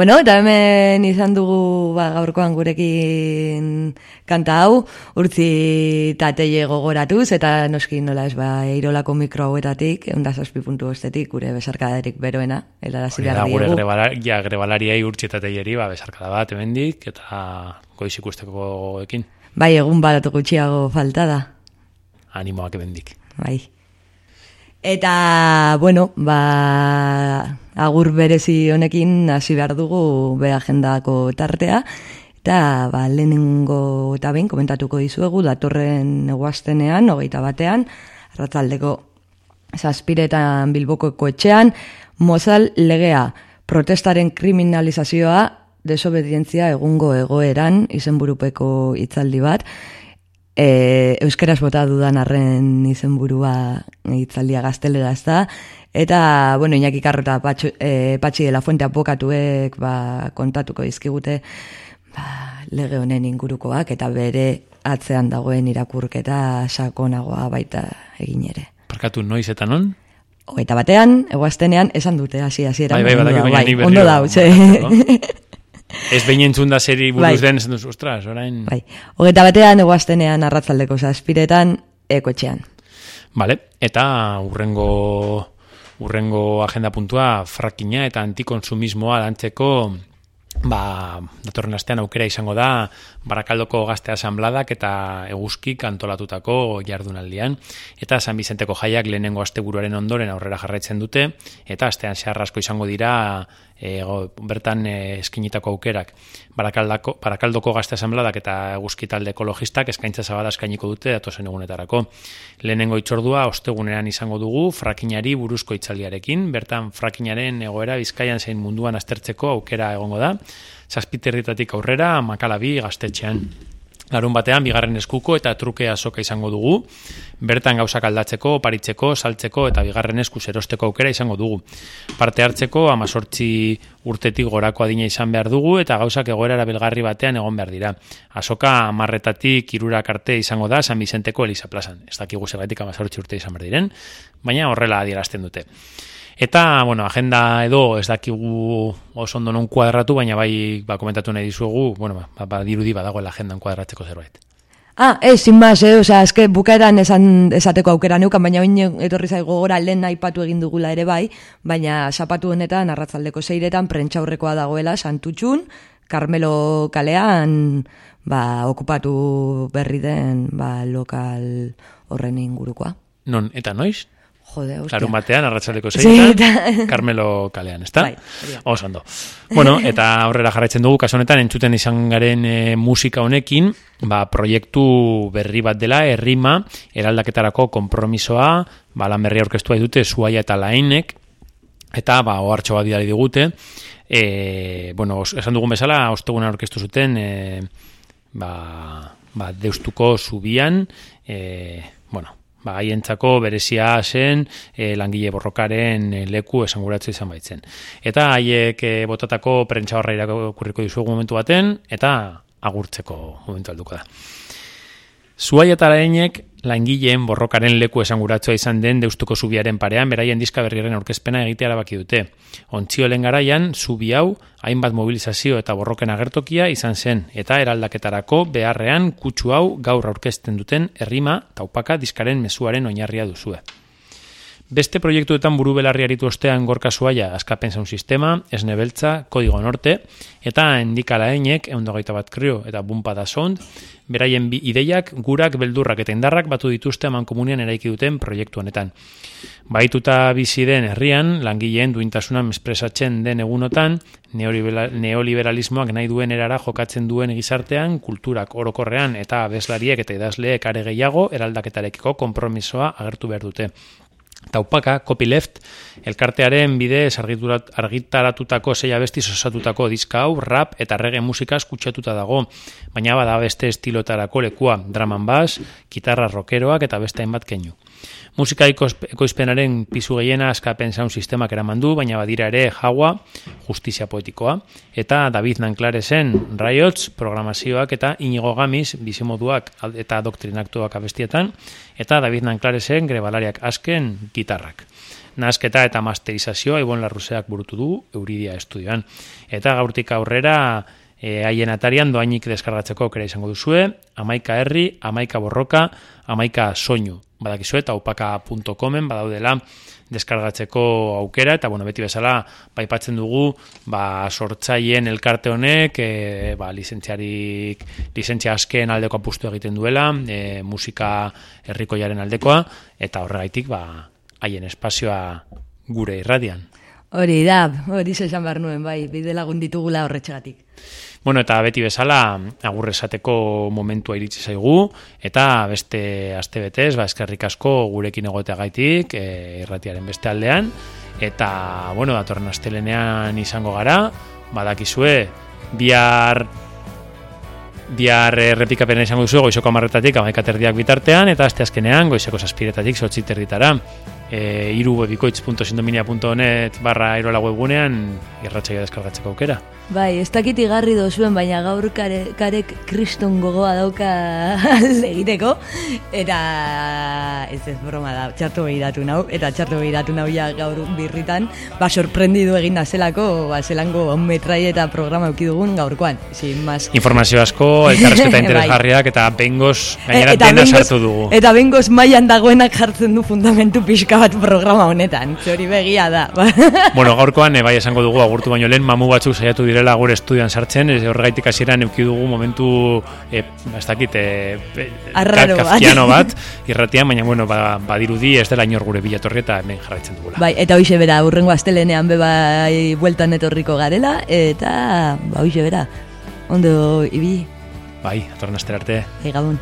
Bueno, eta hemen izan dugu ba, gaurkoan gurekin kanta hau, urtzi tateie gogoratuz, eta noski nola ez ba, eirolako mikro hauetatik, eunda saspi puntu estetik, gure besarkadarik beroena, helarazi Hori da, behar gure diegu. grebalari, ja, grebalariai urtsietategieri, ba, besarkada bat hemendik eta goiz ikusteko ekin. Bai, egun bat gutxiago falta da. Animoak hemendik. Bai. Eta, bueno, ba, agur berezi honekin hasi behar dugu be agendako tartea, eta ba, lehenengo eta behin komentatuko dizuegu datorren eguaztenean, hogeita batean, arratzaldeko zazpiretan bilboko etxean, mozal legea, protestaren kriminalizazioa, desobedientzia egungo egoeran, izenburupeko hitzaldi bat, e, euskeraz bota dudan arren izenburua hitzaldia gaztelera ez da, eta, bueno, Iñaki Karro eta Patxu, e, Patxi de la Fuente apokatuek ba, kontatuko dizkigute ba, lege honen ingurukoak, eta bere atzean dagoen irakurketa sakonagoa baita egin ere. Parkatu noiz eta non? Hogeita batean, eguaztenean, esan dute, hasi, hasi Bai, bai, badakit, baina ni berriro ondo da, utxe. Ez behin entzun da seri buruz Bai. den, esan duzu, ostras, orain... Bai. Hogeta batean eguaztenean arratzaldeko zazpiretan ekotxean. Vale, eta urrengo urrengo agenda puntua frakina eta antikonsumismoa lantzeko ba, datorren astean aukera izango da Barakaldoko gazte asanbladak eta eguzkik antolatutako jardunaldian eta San Bizenteko jaiak lehenengo asteburuaren ondoren aurrera jarraitzen dute eta astean zehar asko izango dira e, bertan e, eskinitako aukerak. Barakaldako, Barakaldoko gazte asanbladak eta eguzki talde ekologistak eskaintza zabada eskainiko dute datozen egunetarako. Lehenengo itxordua ostegunean izango dugu frakinari buruzko itzaldiarekin bertan frakinaren egoera bizkaian zein munduan aztertzeko aukera egongo da. Zazpiterritatik aurrera makalabi gaztetxean Larun batean, bigarren eskuko eta truke azoka izango dugu. Bertan gauzak aldatzeko, paritzeko, saltzeko eta bigarren esku erosteko aukera izango dugu. Parte hartzeko, amazortzi urtetik gorako adina izan behar dugu eta gauzak egoera belgarri batean egon behar dira. Azoka amarretatik irurak arte izango da San Vicenteko Elisa plazan. Ez dakigu zergatik amazortzi urte izan behar diren, baina horrela adierazten dute. Eta, bueno, agenda edo ez dakigu oso ondo non kuadratu, baina bai ba, komentatu nahi dizuegu, bueno, ba, ba, dirudi badagoela agendan kuadratzeko zerbait. Ah, ez, sin más, eh? Osea, eske bukaeran esan esateko aukera neukan, baina bain etorri zaigo gora lehen aipatu egin dugula ere bai, baina zapatu honetan arratzaldeko zeiretan prentxaurrekoa dagoela santutxun, Carmelo kalean ba, okupatu berri den ba, lokal horren ingurukoa. Non, eta noiz? Jode, hostia. Larun batean, arratsaldeko Sí, zeitan, Carmelo kalean, ezta? Bai. Oso ondo. Bueno, eta aurrera jarraitzen dugu, kasu honetan, entzuten izan garen e, musika honekin, ba, proiektu berri bat dela, errima, eraldaketarako konpromisoa, ba, lan berri aurkeztua dute, zuaia eta lainek, eta ba, ohartxo bat bidali digute, e, bueno, esan dugun bezala, ostegunan aurkeztu zuten, e, ba, ba, deustuko zubian, e, bueno, ba, haientzako berezia zen e, langile borrokaren e, leku esanguratzen izan baitzen. Eta haiek e, botatako prentsa horra irakurriko dizuegu momentu baten, eta agurtzeko momentu alduko da. Zuai eta laenek langileen borrokaren leku esanguratzua izan den deustuko zubiaren parean beraien diska berriaren aurkezpena egitea erabaki dute. Ontziolen garaian, zubi hau, hainbat mobilizazio eta borroken agertokia izan zen, eta eraldaketarako beharrean kutsu hau gaur aurkezten duten errima taupaka diskaren mezuaren oinarria duzue. Beste proiektuetan buru belarri aritu ostean gorka zuaia askapen zaun sistema, esne beltza, kodigo norte, eta endikala einek, eundogeita bat krio eta bumpa da sound, beraien bi ideiak, gurak, beldurrak eta indarrak batu dituzte eman komunian eraiki duten proiektu honetan. Baituta bizi den herrian, langileen duintasuna mespresatzen den egunotan, neolibera- neoliberalismoak nahi duen erara jokatzen duen gizartean, kulturak orokorrean eta abeslariek eta idazleek are gehiago eraldaketarekiko konpromisoa agertu behar dute. Taupaka, copyleft, elkartearen bidez argiturat- argitaratutako sei abestiz osatutako diska hau, rap eta reggae musika eskutsatuta dago, baina bada beste estilotarako lekua, drum and bass, gitarra rockeroak eta beste hainbat keinu. Musika ekoizpenaren pizu gehiena askapen sound sistemak eraman du, baina badira ere jaua, justizia poetikoa, eta David Nanklaresen Riots programazioak eta Inigo Gamis bizimoduak eta doktrinaktuak abestietan, eta David Nanklaresen grebalariak asken gitarrak. Nasketa eta masterizazioa Ibon Larruseak burutu du Euridia estudioan. Eta gaurtik aurrera e, haien atarian doainik deskargatzeko aukera izango duzue, amaika herri, amaika borroka, amaika soinu. Badakizue eta upaka.comen badaudela deskargatzeko aukera eta bueno, beti bezala baipatzen dugu ba, sortzaien elkarte honek e, ba, lizentziarik lizentzia asken aldeko apustu egiten duela e, musika herrikoiaren aldekoa eta horregaitik ba, haien espazioa gure irradian. Hori da, hori esan behar nuen, bai, bide lagun ditugula horretxegatik. Bueno, eta beti bezala agur esateko momentua iritsi zaigu eta beste aste betez, ba eskerrik asko gurekin egoteagaitik, e, irratiaren beste aldean eta bueno, datorren astelenean izango gara, badakizue bihar bihar errepikapena izango duzu goizoko amarretatik amaika terdiak bitartean eta aste azkenean goizeko zazpiretatik sortzi terditara e, irubebikoitz.sindominia.net barra irola webgunean irratxaio deskargatzeko aukera. Bai, ez dakit igarri dozuen, baina gaur kare, karek kriston gogoa dauka egiteko, eta ez ez broma da, txartu behiratu nau, eta txartu behiratu nau ja gaur birritan, ba sorprendidu egin da zelako, ba zelango metrai eta programa eukidugun gaurkoan, sin mas. Informazio asko, elkarrezketa Bai. interesgarriak eta bengoz, gainera Eta dena behingoz- sartu dugu. Eta bengoz mailan dagoenak jartzen du fundamentu pixka bat programa honetan, hori begia da. Bueno, gaurkoan e, bai esango dugu agurtu baino lehen mamu batzuk saiatu direla gure estudian sartzen, ez horregaitik hasieran eduki dugu momentu e, ez dakit e, e, Arraro bat. kafkiano bat irratian, baina bueno, ba, badirudi ez dela inor gure bilatorri eta hemen jarraitzen dugula. Bai, eta hoxe bera, urrengo astelenean be bai bueltan etorriko garela, eta ba hoxe bera, ondo ibi, Bai, atorren astera arte. egabun.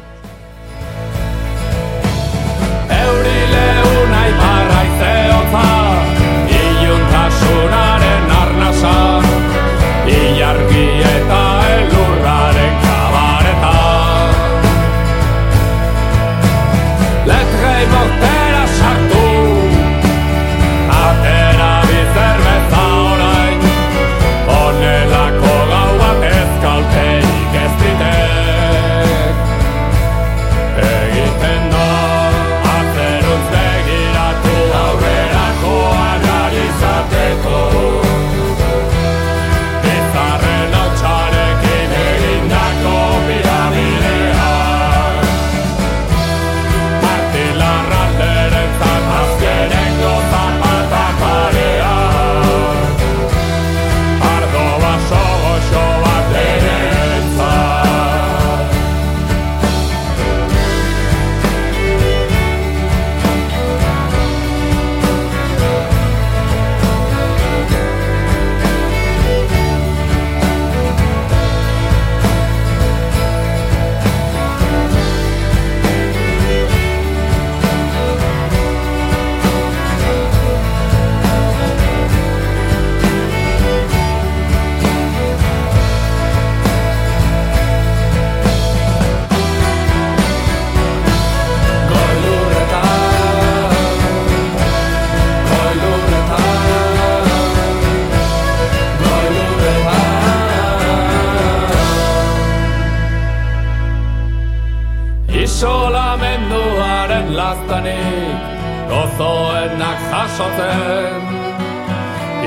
Jasotzen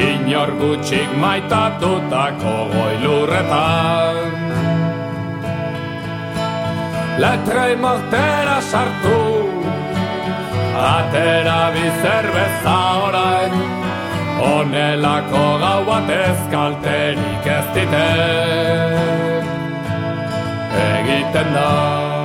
Inor gutxik maitatutako goilurretan. Letrei mortera sartu Atera bizerbeza orain. Honelako gau bat ezkalterik ez ditek Egiten da